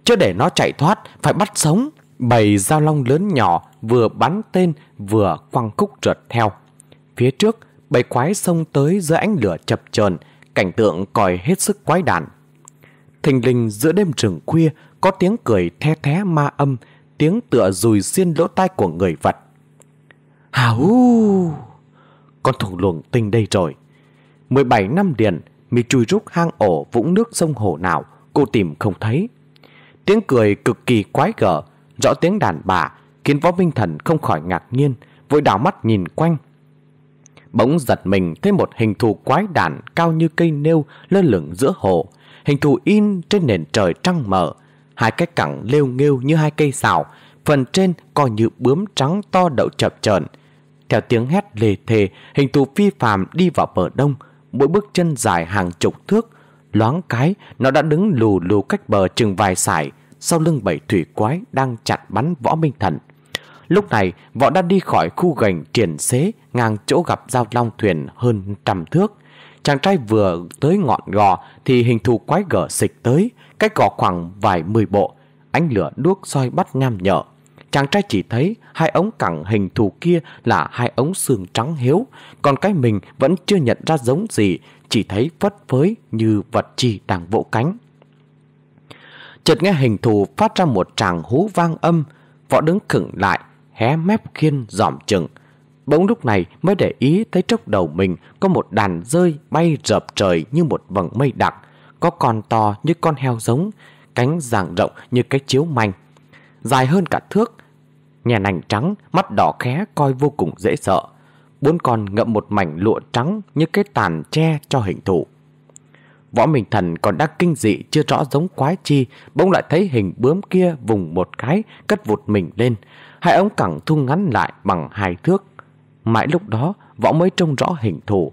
Chứ để nó chạy thoát, phải bắt sống. Bầy dao long lớn nhỏ vừa bắn tên vừa quăng cúc rượt theo. Phía trước, bầy quái xông tới giữa ánh lửa chập chờn cảnh tượng còi hết sức quái đản. Thình lình giữa đêm rừng khuya có tiếng cười the thé ma âm, tiếng tựa rùi xiên lỗ tai của người vật. Hào Con thùng luồng tinh đây rồi. 17 năm điện mi chui rút hang ổ vũng nước sông hồ nào, cô tìm không thấy. Tiếng cười cực kỳ quái gở, rõ tiếng đàn bà, khiến võ minh thần không khỏi ngạc nhiên, vội đảo mắt nhìn quanh. Bỗng giật mình thấy một hình thù quái đản cao như cây nêu lơ lửng giữa hồ, hình thù in trên nền trời trăng mở, hai cái cẳng lêu nghêu như hai cây xào, phần trên coi như bướm trắng to đậu chập chờn. Theo tiếng hét lề thề, hình thù phi phàm đi vào bờ đông, mỗi bước chân dài hàng chục thước, loáng cái nó đã đứng lù lù cách bờ chừng vài sải, sau lưng bảy thủy quái đang chặt bắn võ minh thần. Lúc này, võ đã đi khỏi khu gành triển xế ngang chỗ gặp giao long thuyền hơn trăm thước. Chàng trai vừa tới ngọn gò thì hình thù quái gở xịch tới, cách gò khoảng vài mười bộ. Ánh lửa đuốc soi bắt nham nhở. Chàng trai chỉ thấy hai ống cẳng hình thù kia là hai ống xương trắng hiếu, còn cái mình vẫn chưa nhận ra giống gì, chỉ thấy phất phới như vật chi đang vỗ cánh. Chợt nghe hình thù phát ra một tràng hú vang âm, võ đứng khựng lại, hé mép khiên dòm chừng. Bỗng lúc này mới để ý thấy trước đầu mình có một đàn rơi bay rợp trời như một vầng mây đặc, có con to như con heo giống, cánh giảng rộng như cái chiếu manh, dài hơn cả thước. Nhà nành trắng, mắt đỏ khé coi vô cùng dễ sợ. Bốn con ngậm một mảnh lụa trắng như cái tàn che cho hình thù. Võ Minh Thần còn đang kinh dị chưa rõ giống quái chi, bỗng lại thấy hình bướm kia vùng một cái, cất vụt mình lên. Hai ống cẳng thu ngắn lại bằng hai thước. Mãi lúc đó, võ mới trông rõ hình thù.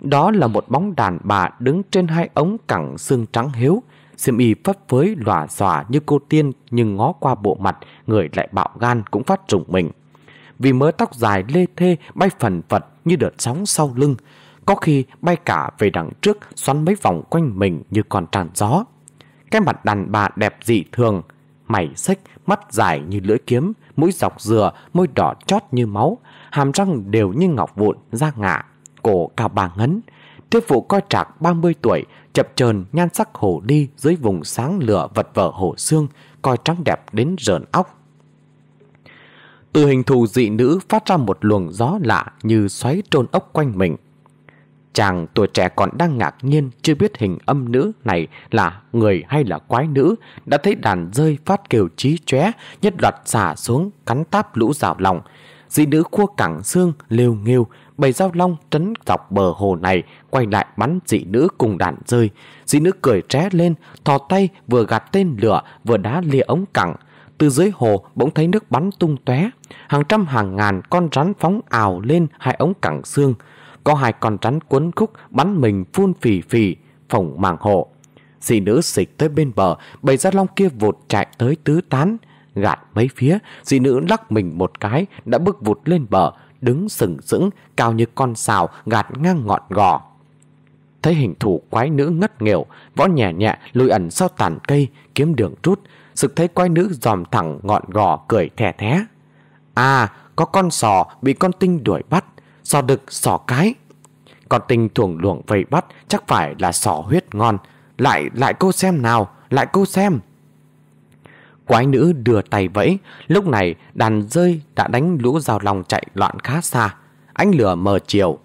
Đó là một bóng đàn bà đứng trên hai ống cẳng xương trắng hiếu, xiêm y phấp phới lòa xòa như cô tiên nhưng ngó qua bộ mặt, người lại bạo gan cũng phát trùng mình. Vì mớ tóc dài lê thê bay phần phật như đợt sóng sau lưng, có khi bay cả về đằng trước xoắn mấy vòng quanh mình như con tràn gió. Cái mặt đàn bà đẹp dị thường, mày xích, mắt dài như lưỡi kiếm, mũi dọc dừa, môi đỏ chót như máu, hàm răng đều như ngọc vụn, da ngả cổ cao bà ngấn. Tiếp vụ coi trạc 30 tuổi, chập chờn nhan sắc hồ đi dưới vùng sáng lửa vật vờ hồ xương, coi trắng đẹp đến rợn óc. Từ hình thù dị nữ phát ra một luồng gió lạ như xoáy trôn ốc quanh mình. Chàng tuổi trẻ còn đang ngạc nhiên chưa biết hình âm nữ này là người hay là quái nữ, đã thấy đàn rơi phát kêu trí chóe nhất loạt xả xuống cắn táp lũ rào lòng. Dị nữ khua cẳng xương lêu nghêu, bầy dao long trấn dọc bờ hồ này quay lại bắn dị nữ cùng đàn rơi. Dị nữ cười tré lên, thò tay vừa gạt tên lửa vừa đá lìa ống cẳng. Từ dưới hồ bỗng thấy nước bắn tung tóe, hàng trăm hàng ngàn con rắn phóng ào lên hai ống cẳng xương. Có hai con rắn cuốn khúc bắn mình phun phì phì, phồng màng hộ. Dị nữ xịch tới bên bờ, bầy dao long kia vụt chạy tới tứ tán. Gạt mấy phía, dị nữ lắc mình một cái, đã bước vụt lên bờ, đứng sừng sững, cao như con sào, gạt ngang ngọn gò. Thấy hình thủ quái nữ ngất nghèo, võ nhẹ nhẹ lùi ẩn sau tàn cây, kiếm đường rút. Sực thấy quái nữ dòm thẳng ngọn gò cười thẻ thé. À, có con sò bị con tinh đuổi bắt, sò đực sò cái. Con tinh thuồng luồng vây bắt chắc phải là sò huyết ngon. Lại, lại cô xem nào, lại cô xem. Quái nữ đưa tay vẫy, lúc này đàn rơi đã đánh lũ rào lòng chạy loạn khá xa. Ánh lửa mờ chiều.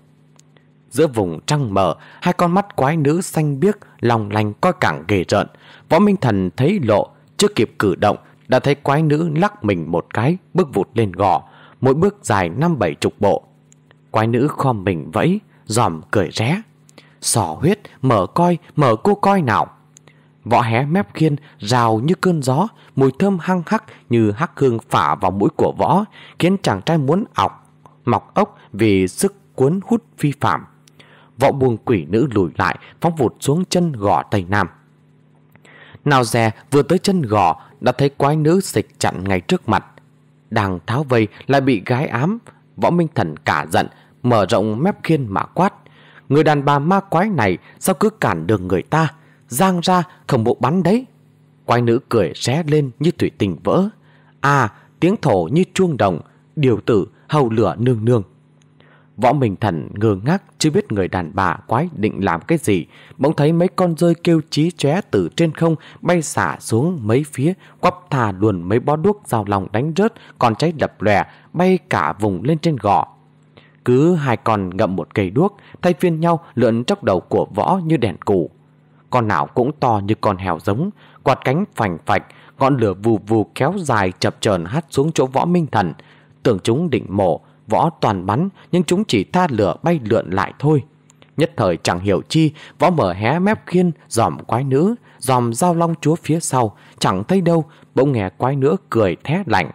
Giữa vùng trăng mờ, hai con mắt quái nữ xanh biếc, lòng lành coi cảng ghề rợn. Võ Minh Thần thấy lộ, chưa kịp cử động, đã thấy quái nữ lắc mình một cái, bước vụt lên gò, mỗi bước dài năm bảy chục bộ. Quái nữ khom mình vẫy, giòm cười ré. Sỏ huyết, mở coi, mở cô coi nào. Võ hé mép khiên, rào như cơn gió, mùi thơm hăng hắc như hắc hương phả vào mũi của võ, khiến chàng trai muốn ọc, mọc ốc vì sức cuốn hút phi phạm. Võ buông quỷ nữ lùi lại, phóng vụt xuống chân gò Tây Nam. Nào dè vừa tới chân gò đã thấy quái nữ xịch chặn ngay trước mặt. Đang tháo vây lại bị gái ám, võ minh thần cả giận, mở rộng mép khiên mà quát. Người đàn bà ma quái này sao cứ cản đường người ta, giang ra không bộ bắn đấy. Quái nữ cười ré lên như thủy tình vỡ. À, tiếng thổ như chuông đồng, điều tử hầu lửa nương nương. Võ Minh Thần ngơ ngác chưa biết người đàn bà quái định làm cái gì. Bỗng thấy mấy con rơi kêu chí chóe từ trên không bay xả xuống mấy phía, quắp thà luồn mấy bó đuốc rào lòng đánh rớt, còn cháy đập lòe, bay cả vùng lên trên gò. Cứ hai con ngậm một cây đuốc, thay phiên nhau lượn tróc đầu của võ như đèn củ. Con nào cũng to như con heo giống, quạt cánh phành phạch, ngọn lửa vù vù kéo dài chập chờn hắt xuống chỗ võ minh thần. Tưởng chúng định mổ, võ toàn bắn nhưng chúng chỉ tha lửa bay lượn lại thôi. Nhất thời chẳng hiểu chi, võ mở hé mép khiên, dòm quái nữ, dòm giao long chúa phía sau, chẳng thấy đâu, bỗng nghe quái nữ cười thét lạnh.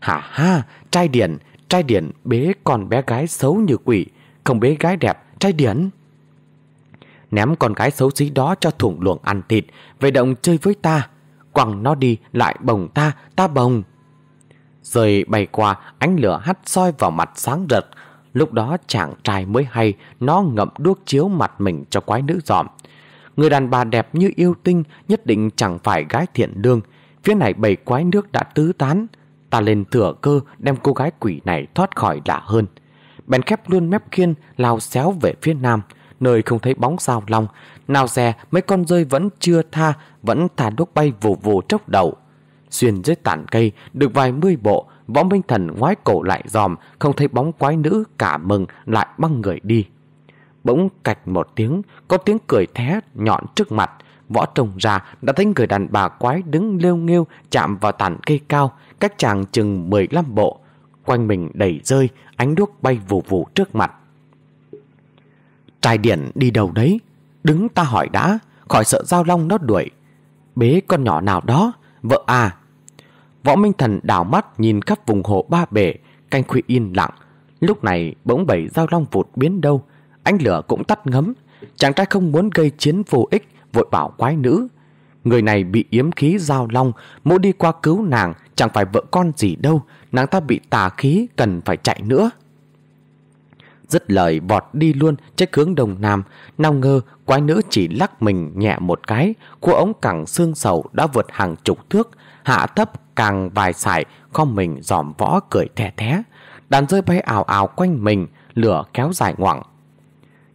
Hả ha, trai điển, trai điển bế con bé gái xấu như quỷ, không bế gái đẹp, trai điển. Ném con gái xấu xí đó cho thủng luồng ăn thịt, về động chơi với ta, quẳng nó đi lại bồng ta, ta bồng. Rời bay qua, ánh lửa hắt soi vào mặt sáng rực. Lúc đó chàng trai mới hay, nó ngậm đuốc chiếu mặt mình cho quái nữ dòm. Người đàn bà đẹp như yêu tinh, nhất định chẳng phải gái thiện lương. Phía này bầy quái nước đã tứ tán. Ta lên thừa cơ đem cô gái quỷ này thoát khỏi lạ hơn. Bèn khép luôn mép khiên, lao xéo về phía nam, nơi không thấy bóng sao long. Nào dè, mấy con rơi vẫn chưa tha, vẫn thả đuốc bay vù vù trốc đầu. Xuyên dưới tản cây Được vài mươi bộ Võ Minh Thần ngoái cổ lại dòm Không thấy bóng quái nữ cả mừng Lại băng người đi Bỗng cạch một tiếng Có tiếng cười thé nhọn trước mặt Võ trông ra đã thấy người đàn bà quái đứng lêu nghêu chạm vào tàn cây cao, cách chàng chừng 15 bộ. Quanh mình đầy rơi, ánh đuốc bay vù vù trước mặt. Trai điển đi đâu đấy? Đứng ta hỏi đã, khỏi sợ giao long nó đuổi. Bế con nhỏ nào đó, vợ à, Võ Minh Thần đảo mắt nhìn khắp vùng hồ ba bể, canh khuy yên lặng. Lúc này bỗng bảy giao long vụt biến đâu, ánh lửa cũng tắt ngấm. Chàng trai không muốn gây chiến vô ích, vội bảo quái nữ. Người này bị yếm khí giao long, mỗi đi qua cứu nàng, chẳng phải vợ con gì đâu, nàng ta bị tà khí, cần phải chạy nữa. Dứt lời vọt đi luôn trách hướng đông nam. Nào ngơ quái nữ chỉ lắc mình nhẹ một cái Của ống cẳng xương sầu đã vượt hàng chục thước, Hạ thấp càng vài sải con mình dòm võ cười thè thé. Đàn rơi bay ảo ảo quanh mình, Lửa kéo dài ngoẳng.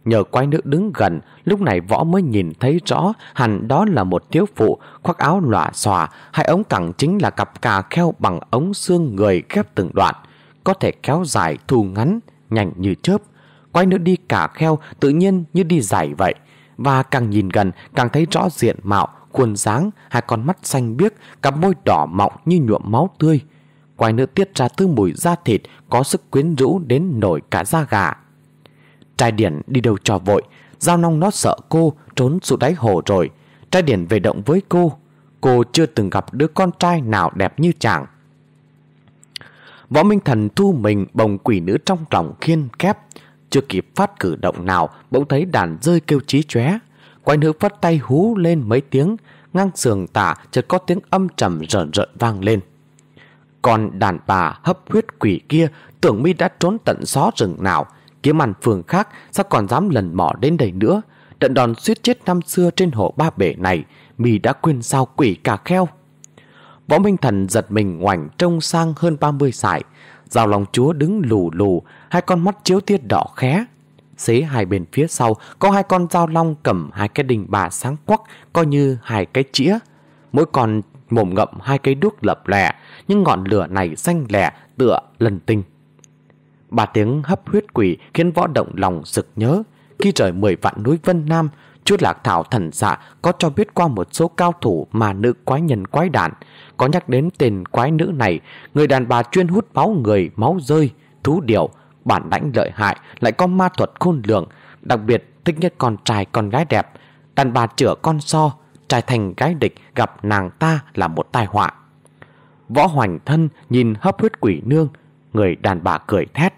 Nhờ quái nữ đứng gần, Lúc này võ mới nhìn thấy rõ Hẳn đó là một thiếu phụ Khoác áo lọa xòa, Hai ống cẳng chính là cặp cà kheo bằng ống xương người ghép từng đoạn, Có thể kéo dài thu ngắn. Nhanh như chớp Quái nữ đi cả kheo, tự nhiên như đi giải vậy. Và càng nhìn gần, càng thấy rõ diện mạo, Khuôn dáng, Hai con mắt xanh biếc, Cặp môi đỏ mọng như nhuộm máu tươi. Quái nữ tiết ra thứ mùi da thịt, Có sức quyến rũ đến nổi cả da gà. Trai điển đi đâu cho vội, Giao nong nó sợ cô, Trốn xuống đáy hồ rồi. Trai điển về động với cô. Cô chưa từng gặp đứa con trai nào đẹp như chàng. Võ Minh Thần thu mình bồng quỷ nữ trong lòng khiên kép Chưa kịp phát cử động nào, Bỗng thấy đàn rơi kêu chí chóe. Quái nữ phát tay hú lên mấy tiếng, Ngang sườn tả chợt có tiếng âm trầm rợn rợn vang lên. Còn đàn bà hấp huyết quỷ kia, Tưởng mi đã trốn tận xó rừng nào. Kiếm ăn phường khác, Sao còn dám lần mỏ đến đây nữa? Trận đòn suýt chết năm xưa trên hồ ba bể này, Mi đã quên sao quỷ cà kheo. Võ Minh Thần giật mình ngoảnh trông sang hơn 30 sải. Giao lòng chúa đứng lù lù Hai con mắt chiếu tiết đỏ khé. Xế hai bên phía sau Có hai con dao long cầm hai cái đình bà sáng quắc Coi như hai cái chĩa. Mỗi con mồm ngậm hai cây đuốc lập lẻ Nhưng ngọn lửa này xanh lẻ tựa lần tinh. Ba tiếng hấp huyết quỷ khiến võ động lòng sực nhớ. Khi trời mười vạn núi Vân Nam, chút lạc thảo thần dạ có cho biết qua một số cao thủ mà nữ quái nhân quái đạn. Có nhắc đến tên quái nữ này, người đàn bà chuyên hút máu người, máu rơi, thú điệu, bản lãnh lợi hại, lại có ma thuật khôn lường, đặc biệt thích nhất con trai con gái đẹp. Đàn bà chữa con so, trai thành gái địch gặp nàng ta là một tai họa. Võ hoành thân nhìn hấp huyết quỷ nương, người đàn bà cười thét.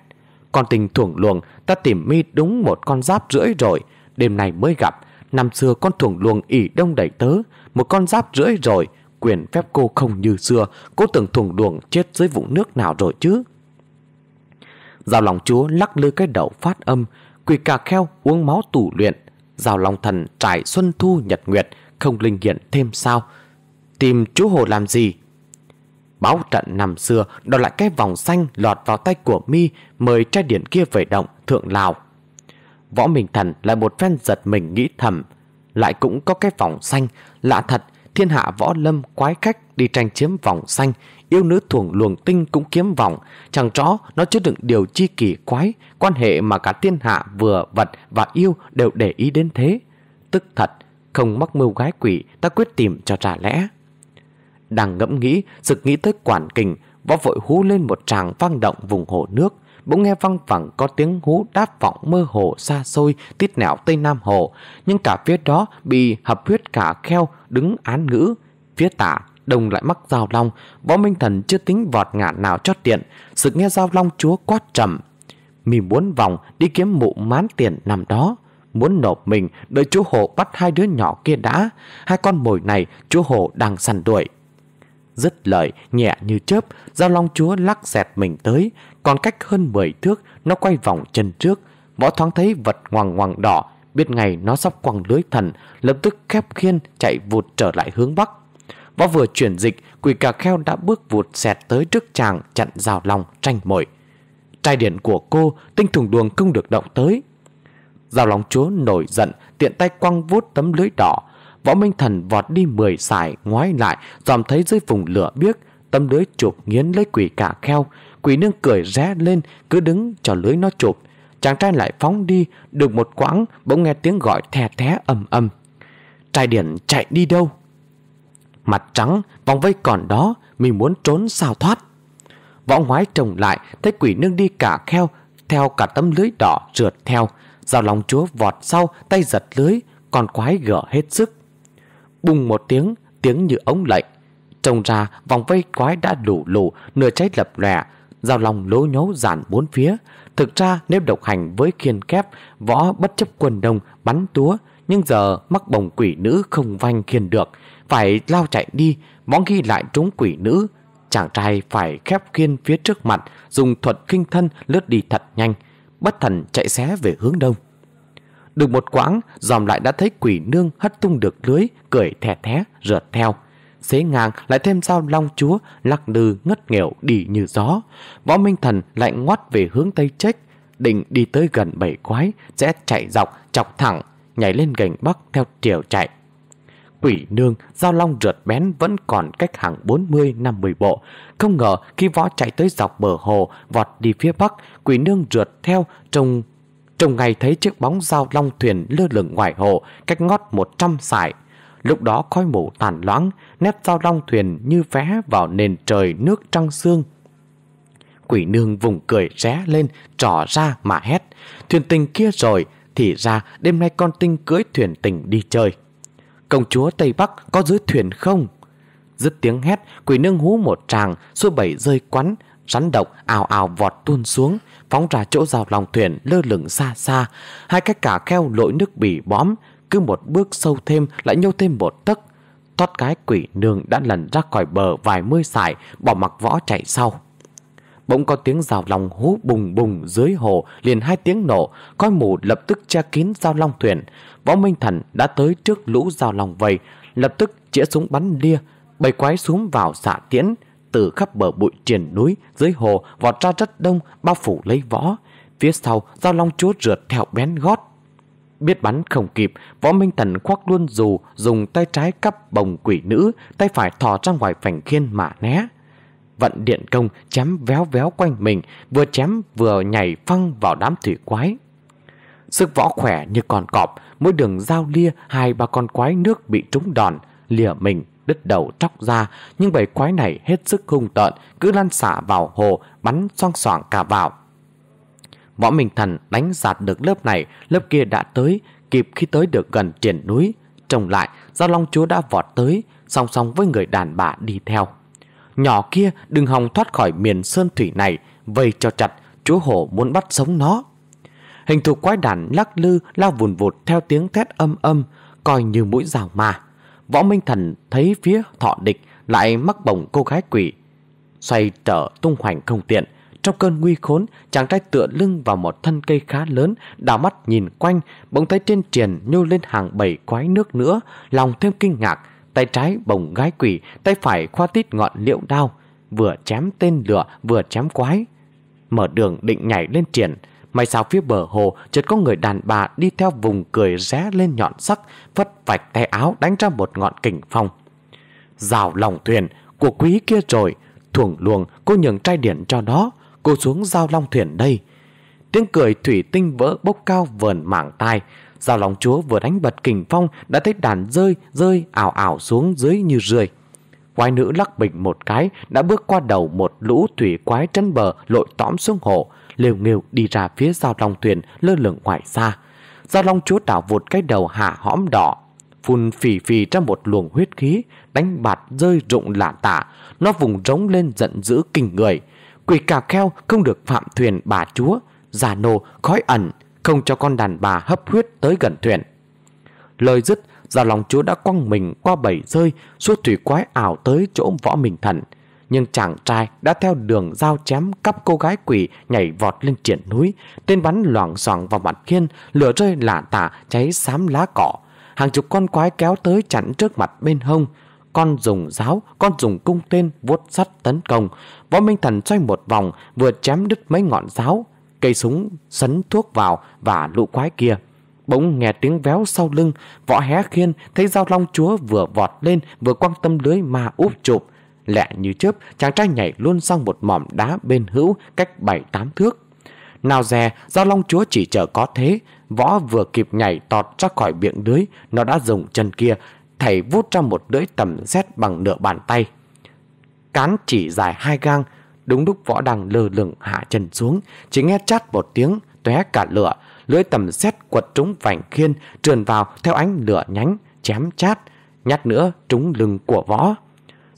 còn tình thuồng luồng ta tìm mi đúng một con giáp rưỡi rồi Đêm nay mới gặp Năm xưa con thủng luồng ỉ đông đẩy tớ, Một con giáp rưỡi rồi, Quyền phép cô không như xưa, Cô tưởng thủng luồng chết dưới vũng nước nào rồi chứ. Giao lòng chúa lắc lư cái đầu phát âm, Quỳ cà kheo uống máu tủ luyện. Giao lòng thần trải xuân thu nhật nguyệt, Không linh hiện thêm sao. Tìm chú hồ làm gì? Báo trận năm xưa đó lại cái vòng xanh lọt vào tay của mi, mời trai điển kia về động thượng lào. Võ Minh Thần lại một phen giật mình nghĩ thầm. Lại cũng có cái vòng xanh, lạ thật, thiên hạ võ lâm quái khách đi tranh chiếm vòng xanh, yêu nữ thuồng luồng tinh cũng kiếm vòng, chẳng rõ nó chứa đựng điều chi kỳ quái, quan hệ mà cả thiên hạ vừa vật và yêu đều để ý đến thế. Tức thật, không mắc mưu gái quỷ, ta quyết tìm cho trả lẽ. Đang ngẫm nghĩ, sực nghĩ tới quản kình, võ vội hú lên một tràng vang động vùng hồ nước. Bỗng nghe văng vẳng có tiếng hú đáp vọng mơ hồ xa xôi tít nẻo tây nam hồ. Nhưng cả phía đó bị hợp huyết cả kheo đứng án ngữ. Phía tả đồng lại mắc giao long, võ minh thần chưa tính vọt ngả nào cho tiện. Sực nghe giao long chúa quát trầm. Mì muốn vòng đi kiếm mụ mán tiền nằm đó muốn nộp mình đợi chú Hồ bắt hai đứa nhỏ kia đã. Hai con mồi này chú Hồ đang săn đuổi. Dứt lời, nhẹ như chớp, Giao long chúa lắc dẹt mình tới. Còn cách hơn 10 thước, Nó quay vòng chân trước. Võ thoáng thấy vật ngoằng ngoằng đỏ, Biết ngày nó sắp quăng lưới thần, Lập tức khép khiên chạy vụt trở lại hướng bắc. Võ vừa chuyển dịch, Quỷ cà kheo đã bước vụt xẹt tới trước chàng, Chặn rào long tranh mồi. Trai điện của cô, Tinh thùng đuồng không được động tới. Giao long chúa nổi giận, Tiện tay quăng vút tấm lưới đỏ. Võ Minh Thần vọt đi mười sải, ngoái lại, dòm thấy dưới vùng lửa biếc Tâm lưới chụp nghiến lấy quỷ cả kheo. Quỷ nương cười ré lên, Cứ đứng cho lưới nó chụp. Chàng trai lại phóng đi, Được một quãng, bỗng nghe tiếng gọi thè thé ầm ầm. Trai điển chạy đi đâu? Mặt trắng, Vòng vây còn đó, Mình muốn trốn sao thoát? Võ ngoái trồng lại, Thấy quỷ nương đi cả kheo, Theo cả tấm lưới đỏ rượt theo. Giao lòng chúa vọt sau, Tay giật lưới Còn quái gỡ hết sức. Bùng một tiếng, tiếng như ống lệnh. Trông ra vòng vây quái đã lù lù, nửa cháy lập lẻ, giao lòng lố nhố dàn bốn phía. Thực ra nếu độc hành với khiên kép, võ bất chấp quân đông, bắn túa, nhưng giờ mắc bồng quỷ nữ không vanh khiên được, phải lao chạy đi, võ ghi lại trúng quỷ nữ. Chàng trai phải khép khiên phía trước mặt, dùng thuật kinh thân lướt đi thật nhanh. bất thần chạy xé về hướng đông. Được một quãng, dòm lại đã thấy quỷ nương hất tung được lưới, cười thẻ thé, rượt theo. Xế ngang lại thêm sao long chúa, lắc lư ngất nghèo đi như gió. Võ Minh Thần lại ngoắt về hướng tây trách, định đi tới gần bảy quái, sẽ chạy dọc, chọc thẳng, nhảy lên gành bắc theo chiều chạy. Quỷ nương, giao long rượt bén vẫn còn cách hàng 40-50 bộ. Không ngờ khi võ chạy tới dọc bờ hồ, vọt đi phía bắc, quỷ nương rượt theo trông Trông ngay thấy chiếc bóng dao long thuyền lơ lửng ngoài hồ, cách ngót 100 sải. Lúc đó khói mù tàn loãng, nét dao long thuyền như vé vào nền trời nước trăng sương. Quỷ nương vùng cười ré lên, trỏ ra mà hét. Thuyền tình kia rồi, thì ra đêm nay con tinh cưới thuyền tình đi chơi. Công chúa Tây Bắc có dưới thuyền không? Dứt tiếng hét, quỷ nương hú một tràng, số bảy rơi quắn, rắn độc ào ào vọt tuôn xuống, phóng ra chỗ rào lòng thuyền lơ lửng xa xa. Hai cái cả kheo lội nước bỉ bóm, cứ một bước sâu thêm lại nhô thêm một tấc. Toát cái quỷ nương đã lần ra khỏi bờ vài mươi sải, bỏ mặc võ chạy sau. Bỗng có tiếng rào lòng hú bùng bùng dưới hồ, liền hai tiếng nổ, coi mù lập tức che kín giao long thuyền. Võ Minh Thần đã tới trước lũ rào lòng vầy, lập tức chĩa súng bắn lia, bầy quái xuống vào xạ tiễn, từ khắp bờ bụi triền núi dưới hồ vọt ra rất đông bao phủ lấy võ. Phía sau, giao long chúa rượt theo bén gót. Biết bắn không kịp, võ minh thần khoác luôn dù dùng tay trái cắp bồng quỷ nữ, tay phải thò ra ngoài phành khiên mà né. Vận điện công chém véo véo quanh mình, vừa chém vừa nhảy phăng vào đám thủy quái. Sức võ khỏe như con cọp, mỗi đường giao lia hai ba con quái nước bị trúng đòn, lìa mình đứt đầu tróc ra, nhưng bầy quái này hết sức hung tợn, cứ lăn xả vào hồ, bắn xoang xoảng cả vào. Võ Minh Thần đánh giạt được lớp này, lớp kia đã tới, kịp khi tới được gần triển núi. Trông lại, Giao Long Chúa đã vọt tới, song song với người đàn bà đi theo. Nhỏ kia đừng hòng thoát khỏi miền sơn thủy này, vây cho chặt, chúa hổ muốn bắt sống nó. Hình thù quái đàn lắc lư lao vùn vụt theo tiếng thét âm âm, coi như mũi rào mà Võ Minh Thần thấy phía thọ địch lại mắc bổng cô gái quỷ. Xoay trở tung hoành không tiện. Trong cơn nguy khốn, chàng trai tựa lưng vào một thân cây khá lớn, đảo mắt nhìn quanh, bỗng thấy trên triền nhô lên hàng bảy quái nước nữa, lòng thêm kinh ngạc. Tay trái bồng gái quỷ, tay phải khoa tít ngọn liễu đao, vừa chém tên lửa vừa chém quái. Mở đường định nhảy lên triển, May sao phía bờ hồ chợt có người đàn bà đi theo vùng cười ré lên nhọn sắc, phất vạch tay áo đánh ra một ngọn kình phong. Rào lòng thuyền, của quý kia rồi, thuồng luồng cô nhường trai điển cho đó, cô xuống giao long thuyền đây. Tiếng cười thủy tinh vỡ bốc cao vờn mảng tai, giao long chúa vừa đánh bật kình phong đã thấy đàn rơi, rơi ảo ảo xuống dưới như rươi. Quái nữ lắc bình một cái đã bước qua đầu một lũ thủy quái chân bờ lội tõm xuống hồ, lều nghêu đi ra phía sau long thuyền lơ lửng ngoài xa. Giao long chúa đảo vụt cái đầu hạ hõm đỏ, phun phì phì ra một luồng huyết khí, đánh bạt rơi rụng lạ tả, nó vùng rống lên giận dữ kinh người. Quỷ cà kheo không được phạm thuyền bà chúa, già nô khói ẩn, không cho con đàn bà hấp huyết tới gần thuyền. Lời dứt, giao long chúa đã quăng mình qua bảy rơi, suốt thủy quái ảo tới chỗ võ mình thần nhưng chàng trai đã theo đường dao chém cắp cô gái quỷ nhảy vọt lên triển núi, tên bắn loảng xoảng vào mặt khiên, lửa rơi lạ tả cháy xám lá cỏ. Hàng chục con quái kéo tới chặn trước mặt bên hông. Con dùng giáo, con dùng cung tên vuốt sắt tấn công. Võ Minh Thần xoay một vòng, vừa chém đứt mấy ngọn giáo. Cây súng sấn thuốc vào và lũ quái kia. Bỗng nghe tiếng véo sau lưng, võ hé khiên thấy dao long chúa vừa vọt lên vừa quăng tâm lưới mà úp chụp Lẹ như chớp, chàng trai nhảy luôn sang một mỏm đá bên hữu cách bảy tám thước. Nào dè, do long chúa chỉ chờ có thế, võ vừa kịp nhảy tọt ra khỏi miệng lưới, nó đã dùng chân kia, thảy vút ra một lưỡi tầm xét bằng nửa bàn tay. Cán chỉ dài hai gang, đúng lúc võ đang lơ lửng hạ chân xuống, chỉ nghe chát một tiếng, tóe cả lửa, lưỡi tầm xét quật trúng vành khiên, trườn vào theo ánh lửa nhánh, chém chát, nhát nữa trúng lưng của võ.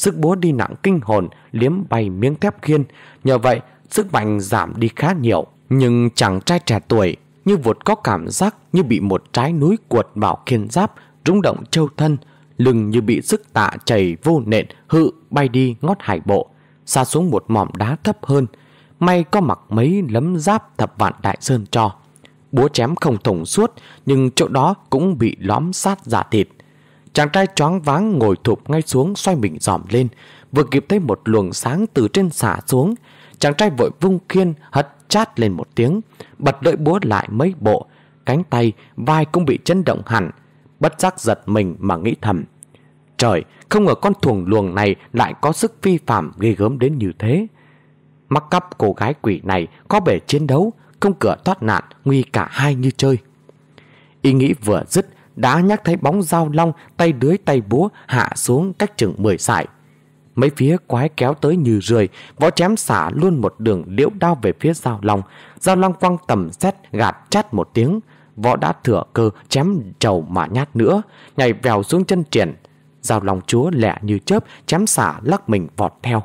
Sức búa đi nặng kinh hồn, liếm bay miếng thép khiên. Nhờ vậy, sức mạnh giảm đi khá nhiều. Nhưng chàng trai trẻ tuổi như vụt có cảm giác như bị một trái núi cuột vào khiên giáp, rung động châu thân, lưng như bị sức tạ chảy vô nện, hự bay đi ngót hải bộ, xa xuống một mỏm đá thấp hơn. may có mặc mấy lấm giáp thập vạn đại sơn cho. Búa chém không thủng suốt, nhưng chỗ đó cũng bị lõm sát giả thịt. Chàng trai choáng váng ngồi thụp ngay xuống xoay mình dòm lên, vừa kịp thấy một luồng sáng từ trên xả xuống. Chàng trai vội vung khiên hất chát lên một tiếng, bật lưỡi búa lại mấy bộ, cánh tay, vai cũng bị chấn động hẳn, bất giác giật mình mà nghĩ thầm. Trời, không ngờ con thuồng luồng này lại có sức phi phạm ghê gớm đến như thế. Mắc cắp cô gái quỷ này có bể chiến đấu, không cửa thoát nạn, nguy cả hai như chơi. Ý nghĩ vừa dứt, đã nhắc thấy bóng dao long tay đưới tay búa hạ xuống cách chừng 10 sải. Mấy phía quái kéo tới như rười, võ chém xả luôn một đường liễu đao về phía dao long. Dao long quăng tầm xét gạt chát một tiếng. Võ đã thừa cơ chém trầu mà nhát nữa, nhảy vèo xuống chân triển. Dao long chúa lẹ như chớp, chém xả lắc mình vọt theo.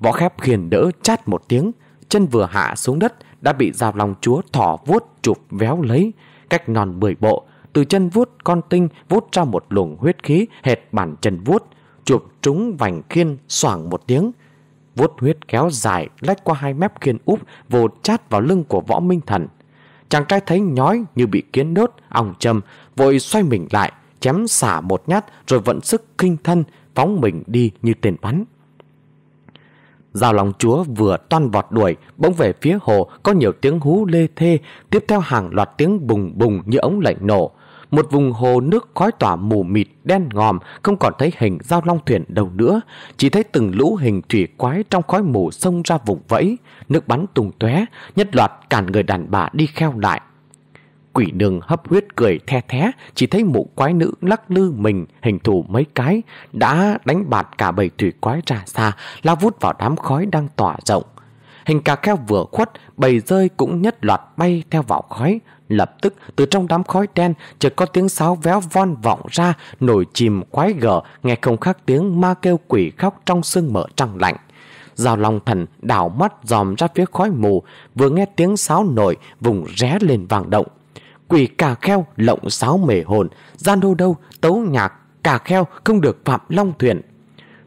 Võ khép khiền đỡ chát một tiếng, chân vừa hạ xuống đất đã bị dao long chúa thỏ vuốt chụp véo lấy, cách non mười bộ. Từ chân vuốt con tinh vút ra một luồng huyết khí hệt bản chân vuốt, chụp trúng vành khiên xoảng một tiếng. Vuốt huyết kéo dài lách qua hai mép khiên úp vồ chát vào lưng của võ minh thần. Chàng trai thấy nhói như bị kiến đốt, ong châm, vội xoay mình lại, chém xả một nhát rồi vận sức kinh thân, phóng mình đi như tên bắn. Giao lòng chúa vừa toan vọt đuổi, bỗng về phía hồ có nhiều tiếng hú lê thê, tiếp theo hàng loạt tiếng bùng bùng như ống lệnh nổ. Một vùng hồ nước khói tỏa mù mịt, đen ngòm, không còn thấy hình giao long thuyền đâu nữa. Chỉ thấy từng lũ hình thủy quái trong khói mù xông ra vùng vẫy, nước bắn tung tóe nhất loạt cản người đàn bà đi kheo lại. Quỷ đường hấp huyết cười the thé, chỉ thấy mụ quái nữ lắc lư mình hình thù mấy cái, đã đánh bạt cả bầy thủy quái ra xa, lao vút vào đám khói đang tỏa rộng. Hình cà kheo vừa khuất, bầy rơi cũng nhất loạt bay theo vào khói. Lập tức từ trong đám khói đen chợt có tiếng sáo véo von vọng ra, nổi chìm quái gở, nghe không khác tiếng ma kêu quỷ khóc trong sương mở trăng lạnh. Giao Long Thần đảo mắt dòm ra phía khói mù, vừa nghe tiếng sáo nổi, vùng ré lên vàng động. Quỷ cà kheo lộng sáo mề hồn, gian đô đâu, tấu nhạc, cà kheo không được phạm long thuyền.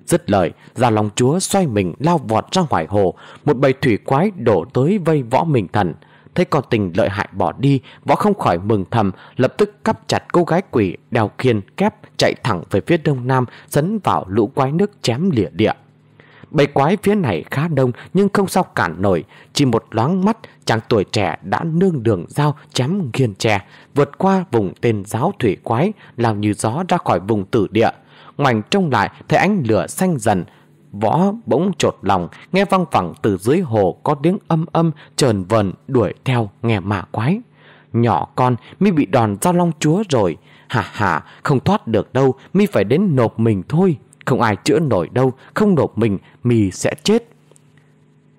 Dứt lời, già Long Chúa xoay mình lao vọt ra ngoài hồ, một bầy thủy quái đổ tới vây võ mình thần. Thấy con tình lợi hại bỏ đi, võ không khỏi mừng thầm, lập tức cắp chặt cô gái quỷ, đeo khiên, kép, chạy thẳng về phía đông nam, Dấn vào lũ quái nước chém lìa địa. Bầy quái phía này khá đông nhưng không sao cản nổi, chỉ một loáng mắt chàng tuổi trẻ đã nương đường dao chém nghiền chè, vượt qua vùng tên giáo thủy quái, làm như gió ra khỏi vùng tử địa. Ngoảnh trông lại thấy ánh lửa xanh dần, Võ bỗng trột lòng, nghe văng vẳng từ dưới hồ có tiếng âm âm trờn vần đuổi theo nghe mà quái. Nhỏ con mi bị đòn giao long chúa rồi. Hà hà, không thoát được đâu, mi phải đến nộp mình thôi. Không ai chữa nổi đâu, không nộp mình, mi sẽ chết.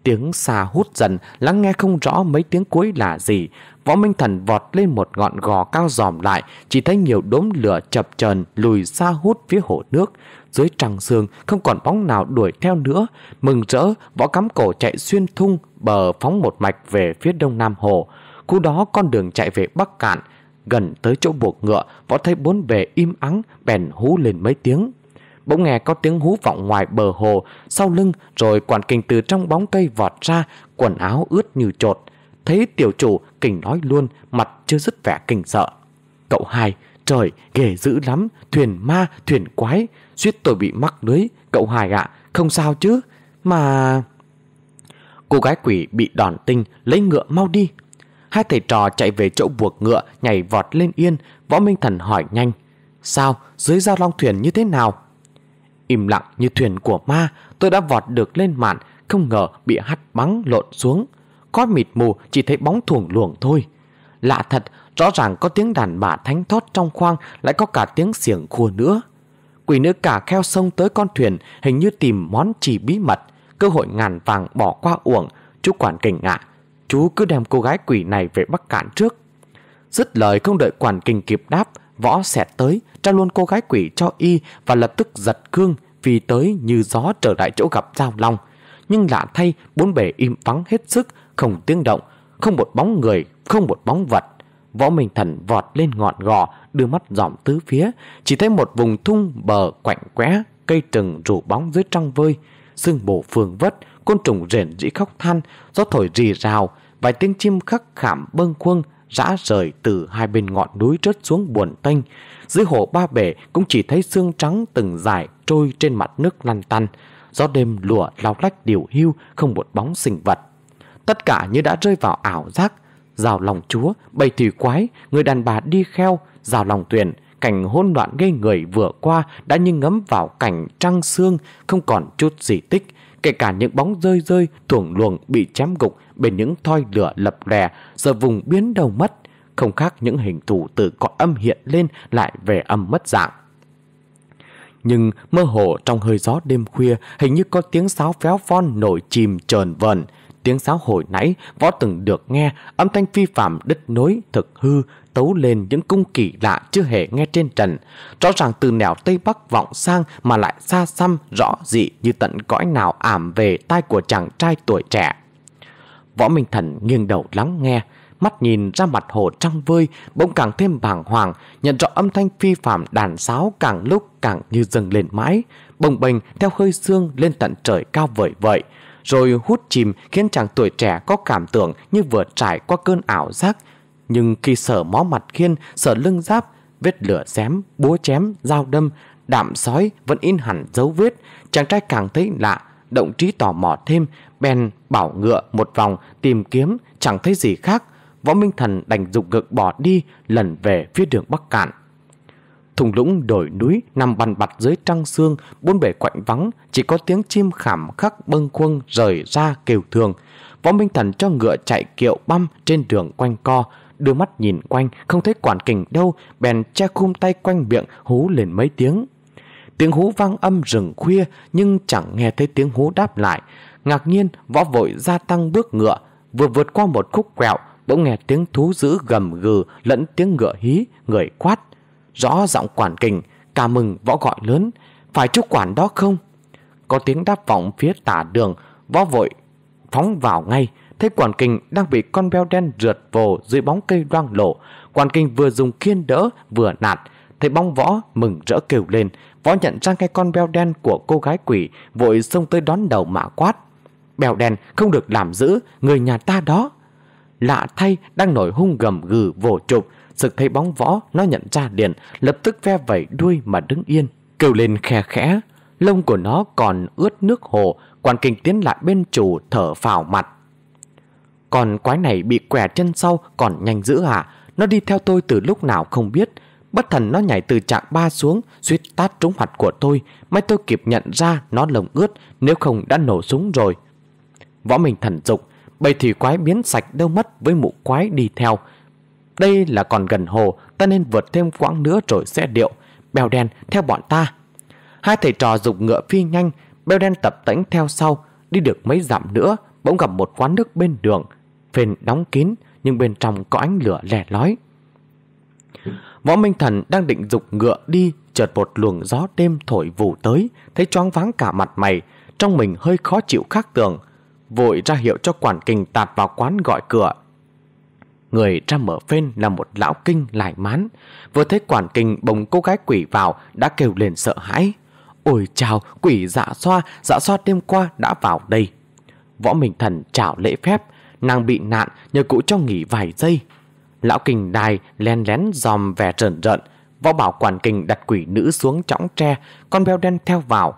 Tiếng xa hút dần, lắng nghe không rõ mấy tiếng cuối là gì. Võ Minh Thần vọt lên một ngọn gò cao dòm lại, chỉ thấy nhiều đốm lửa chập chờn lùi xa hút phía hồ nước. Dưới trăng sương không còn bóng nào đuổi theo nữa. Mừng rỡ, võ cắm cổ chạy xuyên thung, bờ phóng một mạch về phía đông nam hồ. Khu đó con đường chạy về Bắc Cạn. Gần tới chỗ buộc ngựa, võ thấy bốn bề im ắng, bèn hú lên mấy tiếng. Bỗng nghe có tiếng hú vọng ngoài bờ hồ, sau lưng rồi quản kình từ trong bóng cây vọt ra, quần áo ướt như trột. Thấy tiểu chủ, kình nói luôn, mặt chưa dứt vẻ kinh sợ. Cậu hai, trời, ghê dữ lắm, thuyền ma, thuyền quái, suýt tôi bị mắc lưới, cậu hai ạ, không sao chứ, mà... Cô gái quỷ bị đòn tinh, lấy ngựa mau đi. Hai thầy trò chạy về chỗ buộc ngựa, nhảy vọt lên yên, võ minh thần hỏi nhanh. Sao, dưới giao long thuyền như thế nào? Im lặng như thuyền của ma, tôi đã vọt được lên mạn, không ngờ bị hắt bắn lộn xuống. Có mịt mù chỉ thấy bóng thuồng luồng thôi. Lạ thật, rõ ràng có tiếng đàn bà thánh thót trong khoang, lại có cả tiếng xiềng khua nữa. Quỷ nữ cả kheo sông tới con thuyền, hình như tìm món chỉ bí mật. Cơ hội ngàn vàng bỏ qua uổng, chú quản kình ngạ Chú cứ đem cô gái quỷ này về Bắc Cạn trước. Dứt lời không đợi quản kình kịp đáp, võ xẹt tới, trao luôn cô gái quỷ cho y và lập tức giật cương vì tới như gió trở lại chỗ gặp Giao Long. Nhưng lạ thay, bốn bề im vắng hết sức, không tiếng động, không một bóng người, không một bóng vật. Võ Minh Thần vọt lên ngọn gò, đưa mắt dòm tứ phía, chỉ thấy một vùng thung bờ quạnh quẽ, cây trừng rủ bóng dưới trăng vơi, sương mù phường vất, côn trùng rền rĩ khóc than, gió thổi rì rào, vài tiếng chim khắc khảm bâng khuâng rã rời từ hai bên ngọn núi rớt xuống buồn tênh. Dưới hồ ba bể cũng chỉ thấy xương trắng từng dài trôi trên mặt nước lăn tăn. Gió đêm lụa lao lách điều hưu, không một bóng sinh vật. Tất cả như đã rơi vào ảo giác. Rào lòng chúa, bầy thủy quái, người đàn bà đi kheo, rào lòng tuyển, cảnh hỗn loạn gây người vừa qua đã như ngấm vào cảnh trăng xương, không còn chút gì tích. Kể cả những bóng rơi rơi, thuồng luồng bị chém gục bên những thoi lửa lập lè, giờ vùng biến đầu mất, không khác những hình thù từ cõi âm hiện lên lại về âm mất dạng. Nhưng mơ hồ trong hơi gió đêm khuya hình như có tiếng sáo phéo von nổi chìm trờn vờn. Tiếng sáo hồi nãy võ từng được nghe, âm thanh phi phạm đứt nối, thực hư, tấu lên những cung kỳ lạ chưa hề nghe trên trần. Rõ ràng từ nẻo Tây Bắc vọng sang mà lại xa xăm, rõ dị như tận cõi nào ảm về tai của chàng trai tuổi trẻ. Võ Minh Thần nghiêng đầu lắng nghe, mắt nhìn ra mặt hồ trăng vơi, bỗng càng thêm bàng hoàng, nhận rõ âm thanh phi phạm đàn sáo càng lúc càng như dâng lên mãi, bồng bềnh theo hơi xương lên tận trời cao vời vợi, rồi hút chìm khiến chàng tuổi trẻ có cảm tưởng như vừa trải qua cơn ảo giác. Nhưng khi sở mó mặt khiên, sở lưng giáp, vết lửa xém, búa chém, dao đâm, đạm sói vẫn in hẳn dấu vết, chàng trai càng thấy lạ, động trí tò mò thêm, bèn bảo ngựa một vòng tìm kiếm, chẳng thấy gì khác. Võ Minh Thần đành dục ngực bỏ đi, lần về phía đường Bắc Cạn. Thùng lũng đồi núi nằm bàn bặt dưới trăng xương, bốn bể quạnh vắng, chỉ có tiếng chim khảm khắc bâng khuâng rời ra kêu thường. Võ Minh Thần cho ngựa chạy kiệu băm trên đường quanh co, đưa mắt nhìn quanh, không thấy quản kình đâu, bèn che khum tay quanh miệng, hú lên mấy tiếng. Tiếng hú vang âm rừng khuya, nhưng chẳng nghe thấy tiếng hú đáp lại. Ngạc nhiên, võ vội gia tăng bước ngựa, vừa vượt qua một khúc quẹo, bỗng nghe tiếng thú dữ gầm gừ lẫn tiếng ngựa hí, người quát. Rõ giọng quản kình, ca mừng võ gọi lớn, phải chú quản đó không? Có tiếng đáp vọng phía tả đường, võ vội phóng vào ngay, thấy quản kình đang bị con beo đen rượt vồ dưới bóng cây đoang lộ. Quản kình vừa dùng khiên đỡ, vừa nạt, thấy bóng võ mừng rỡ kêu lên, võ nhận ra cái con beo đen của cô gái quỷ, vội xông tới đón đầu mạ quát. Bèo đen không được làm giữ, người nhà ta đó. Lạ thay đang nổi hung gầm gừ vồ trục, sực thấy bóng võ nó nhận ra điện, lập tức ve vẩy đuôi mà đứng yên, kêu lên khe khẽ. Lông của nó còn ướt nước hồ, quan kinh tiến lại bên chủ thở phào mặt. Còn quái này bị quẻ chân sau còn nhanh dữ hả? Nó đi theo tôi từ lúc nào không biết. Bất thần nó nhảy từ trạng ba xuống, suýt tát trúng mặt của tôi. May tôi kịp nhận ra nó lồng ướt, nếu không đã nổ súng rồi. Võ mình thần dục, bầy thủy quái biến sạch đâu mất với mụ quái đi theo. Đây là còn gần hồ, ta nên vượt thêm quãng nữa rồi sẽ điệu. Bèo đen theo bọn ta. Hai thầy trò dục ngựa phi nhanh, bèo đen tập tễnh theo sau, đi được mấy dặm nữa, bỗng gặp một quán nước bên đường. Phền đóng kín, nhưng bên trong có ánh lửa lẻ lói. Võ Minh Thần đang định dục ngựa đi, chợt một luồng gió đêm thổi vụ tới, thấy choáng váng cả mặt mày, trong mình hơi khó chịu khác tường vội ra hiệu cho quản kinh tạt vào quán gọi cửa. Người ra mở phên là một lão kinh lại mán. Vừa thấy quản kinh bồng cô gái quỷ vào đã kêu lên sợ hãi. Ôi chào, quỷ dạ xoa, dạ xoa đêm qua đã vào đây. Võ Minh Thần chào lễ phép, nàng bị nạn nhờ cụ cho nghỉ vài giây. Lão kinh đài len lén dòm vẻ trần rợn, võ bảo quản kinh đặt quỷ nữ xuống chõng tre, con beo đen theo vào.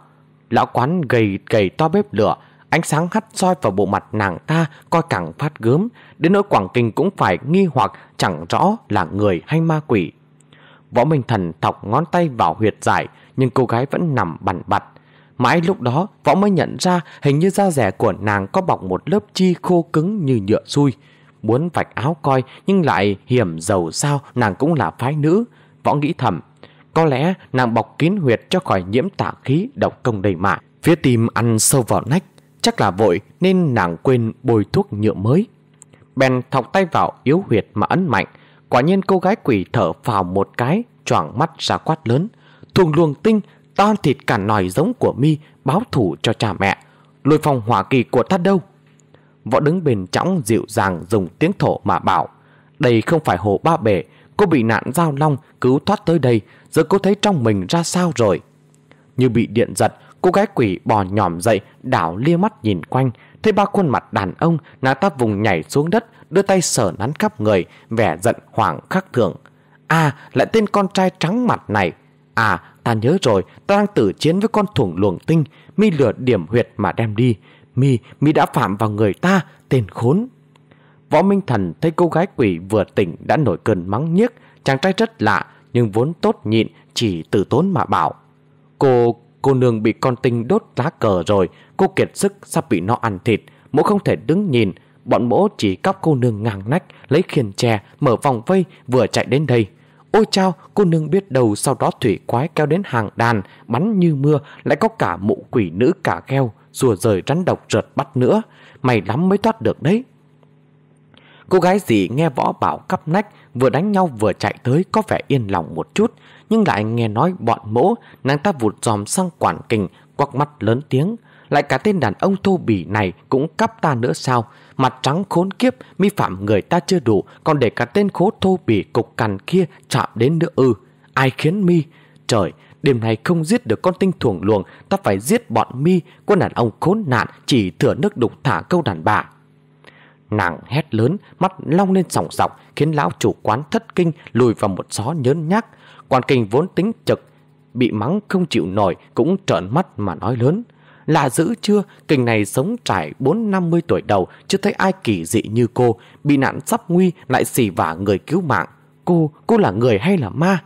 Lão quán gầy gầy to bếp lửa, Ánh sáng hắt soi vào bộ mặt nàng ta coi càng phát gớm, đến nỗi Quảng Kinh cũng phải nghi hoặc chẳng rõ là người hay ma quỷ. Võ Minh Thần thọc ngón tay vào huyệt giải, nhưng cô gái vẫn nằm bằn bặt. Mãi lúc đó, Võ mới nhận ra hình như da rẻ của nàng có bọc một lớp chi khô cứng như nhựa xui. Muốn vạch áo coi nhưng lại hiểm dầu sao nàng cũng là phái nữ. Võ nghĩ thầm, có lẽ nàng bọc kín huyệt cho khỏi nhiễm tả khí độc công đầy mạ. Phía tim ăn sâu vào nách, Chắc là vội nên nàng quên bôi thuốc nhựa mới. Bèn thọc tay vào yếu huyệt mà ấn mạnh. Quả nhiên cô gái quỷ thở vào một cái, choảng mắt ra quát lớn. Thuồng luồng tinh, to thịt cả nòi giống của mi báo thủ cho cha mẹ. lôi phòng hỏa kỳ của ta đâu? Võ đứng bền chõng dịu dàng dùng tiếng thổ mà bảo. Đây không phải hồ ba bể, cô bị nạn giao long cứu thoát tới đây, giờ cô thấy trong mình ra sao rồi? Như bị điện giật, Cô gái quỷ bò nhòm dậy Đảo lia mắt nhìn quanh. Thấy ba khuôn mặt đàn ông Nàng ta vùng nhảy xuống đất Đưa tay sờ nắn khắp người Vẻ giận hoảng khắc thường. À lại tên con trai trắng mặt này. À ta nhớ rồi Ta đang tử chiến với con thủng luồng tinh. Mi lửa điểm huyệt mà đem đi. Mi, Mi đã phạm vào người ta Tên khốn. Võ Minh Thần thấy cô gái quỷ vừa tỉnh Đã nổi cơn mắng nhiếc Chàng trai rất lạ Nhưng vốn tốt nhịn Chỉ từ tốn mà bảo Cô, cô nương bị con tinh đốt lá cờ rồi. Cô kiệt sức, sắp bị nó ăn thịt. Mỗ không thể đứng nhìn. Bọn mỗ chỉ cắp cô nương ngang nách, Lấy khiên tre, mở vòng vây, Vừa chạy đến đây. Ôi chao, cô nương biết đâu Sau đó thủy quái kéo đến hàng đàn, Bắn như mưa, Lại có cả mụ quỷ nữ cả gheo, Rùa rời rắn độc rợt bắt nữa. Mày lắm mới thoát được đấy. Cô gái gì nghe võ bảo cắp nách, Vừa đánh nhau vừa chạy tới, Có vẻ yên lòng một chút. Nhưng lại nghe nói bọn mỗ Nàng ta vụt dòm sang quản kình, Quắc mắt lớn tiếng. Lại cả tên đàn ông thô bỉ này Cũng cắp ta nữa sao? Mặt trắng khốn kiếp, Mi phạm người ta chưa đủ, Còn để cả tên khố thô bỉ cục cằn kia Chạm đến nữa ư. Ai khiến Mi? Trời, Đêm nay không giết được con tinh thuồng luồng, Ta phải giết bọn mi. Con đàn ông khốn nạn Chỉ thừa nước đục thả câu đàn bà. Nàng hét lớn, Mắt long lên sòng sọc, Khiến lão chủ quán thất kinh, Lùi vào một gió nhớn nhác. Quan kinh vốn tính trực Bị mắng không chịu nổi Cũng trợn mắt mà nói lớn Là giữ chưa Kinh này sống trải 4-50 tuổi đầu Chưa thấy ai kỳ dị như cô Bị nạn sắp nguy lại xỉ vả người cứu mạng Cô, cô là người hay là ma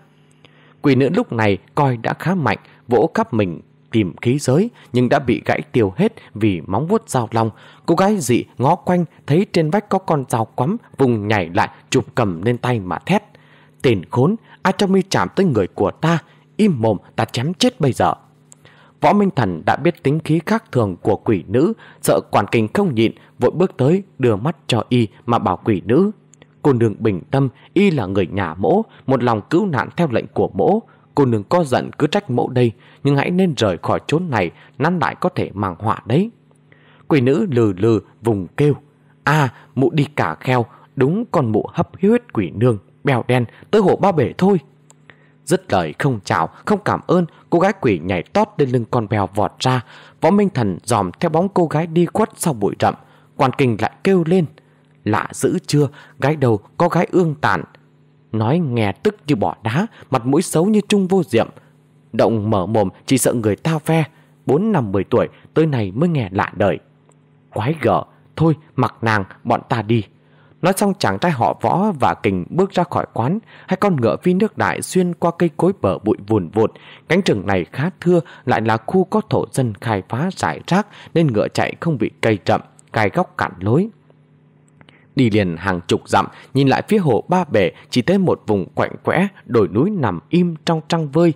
Quỷ nữ lúc này coi đã khá mạnh Vỗ khắp mình tìm khí giới nhưng đã bị gãy tiêu hết vì móng vuốt dao long. Cô gái dị ngó quanh thấy trên vách có con dao quắm vùng nhảy lại chụp cầm lên tay mà thét. Tên khốn, ai mi chạm tới người của ta, im mồm ta chém chết bây giờ. Võ Minh Thần đã biết tính khí khác thường của quỷ nữ, sợ quản kinh không nhịn, vội bước tới đưa mắt cho y mà bảo quỷ nữ. Cô nương bình tâm, y là người nhà mỗ, một lòng cứu nạn theo lệnh của mỗ, Cô nương có giận cứ trách mẫu đây Nhưng hãy nên rời khỏi chốn này Năn lại có thể mang họa đấy Quỷ nữ lừ lừ vùng kêu À mụ đi cả kheo Đúng con mụ hấp huyết quỷ nương Bèo đen tới hộ ba bể thôi. Dứt lời không chào, Không cảm ơn, Cô gái quỷ nhảy tót lên lưng con bèo vọt ra. Võ Minh Thần dòm theo bóng cô gái đi khuất sau bụi rậm. Quan kinh lại kêu lên, Lạ dữ chưa? Gái đầu có gái ương tàn. Nói nghe tức như bỏ đá, Mặt mũi xấu như trung vô diệm. Động mở mồm, chỉ sợ người ta ve. Bốn năm mười tuổi, tới này mới nghe lạ đời. Quái gở, Thôi, mặc nàng, bọn ta đi. Nói xong chàng trai họ võ và kình bước ra khỏi quán Hai con ngựa phi nước đại xuyên qua cây cối bờ bụi vùn vụt Cánh rừng này khá thưa Lại là khu có thổ dân khai phá giải rác Nên ngựa chạy không bị cây chậm Gai góc cản lối Đi liền hàng chục dặm, nhìn lại phía hồ ba bể, chỉ thấy một vùng quạnh quẽ, đồi núi nằm im trong trăng vơi.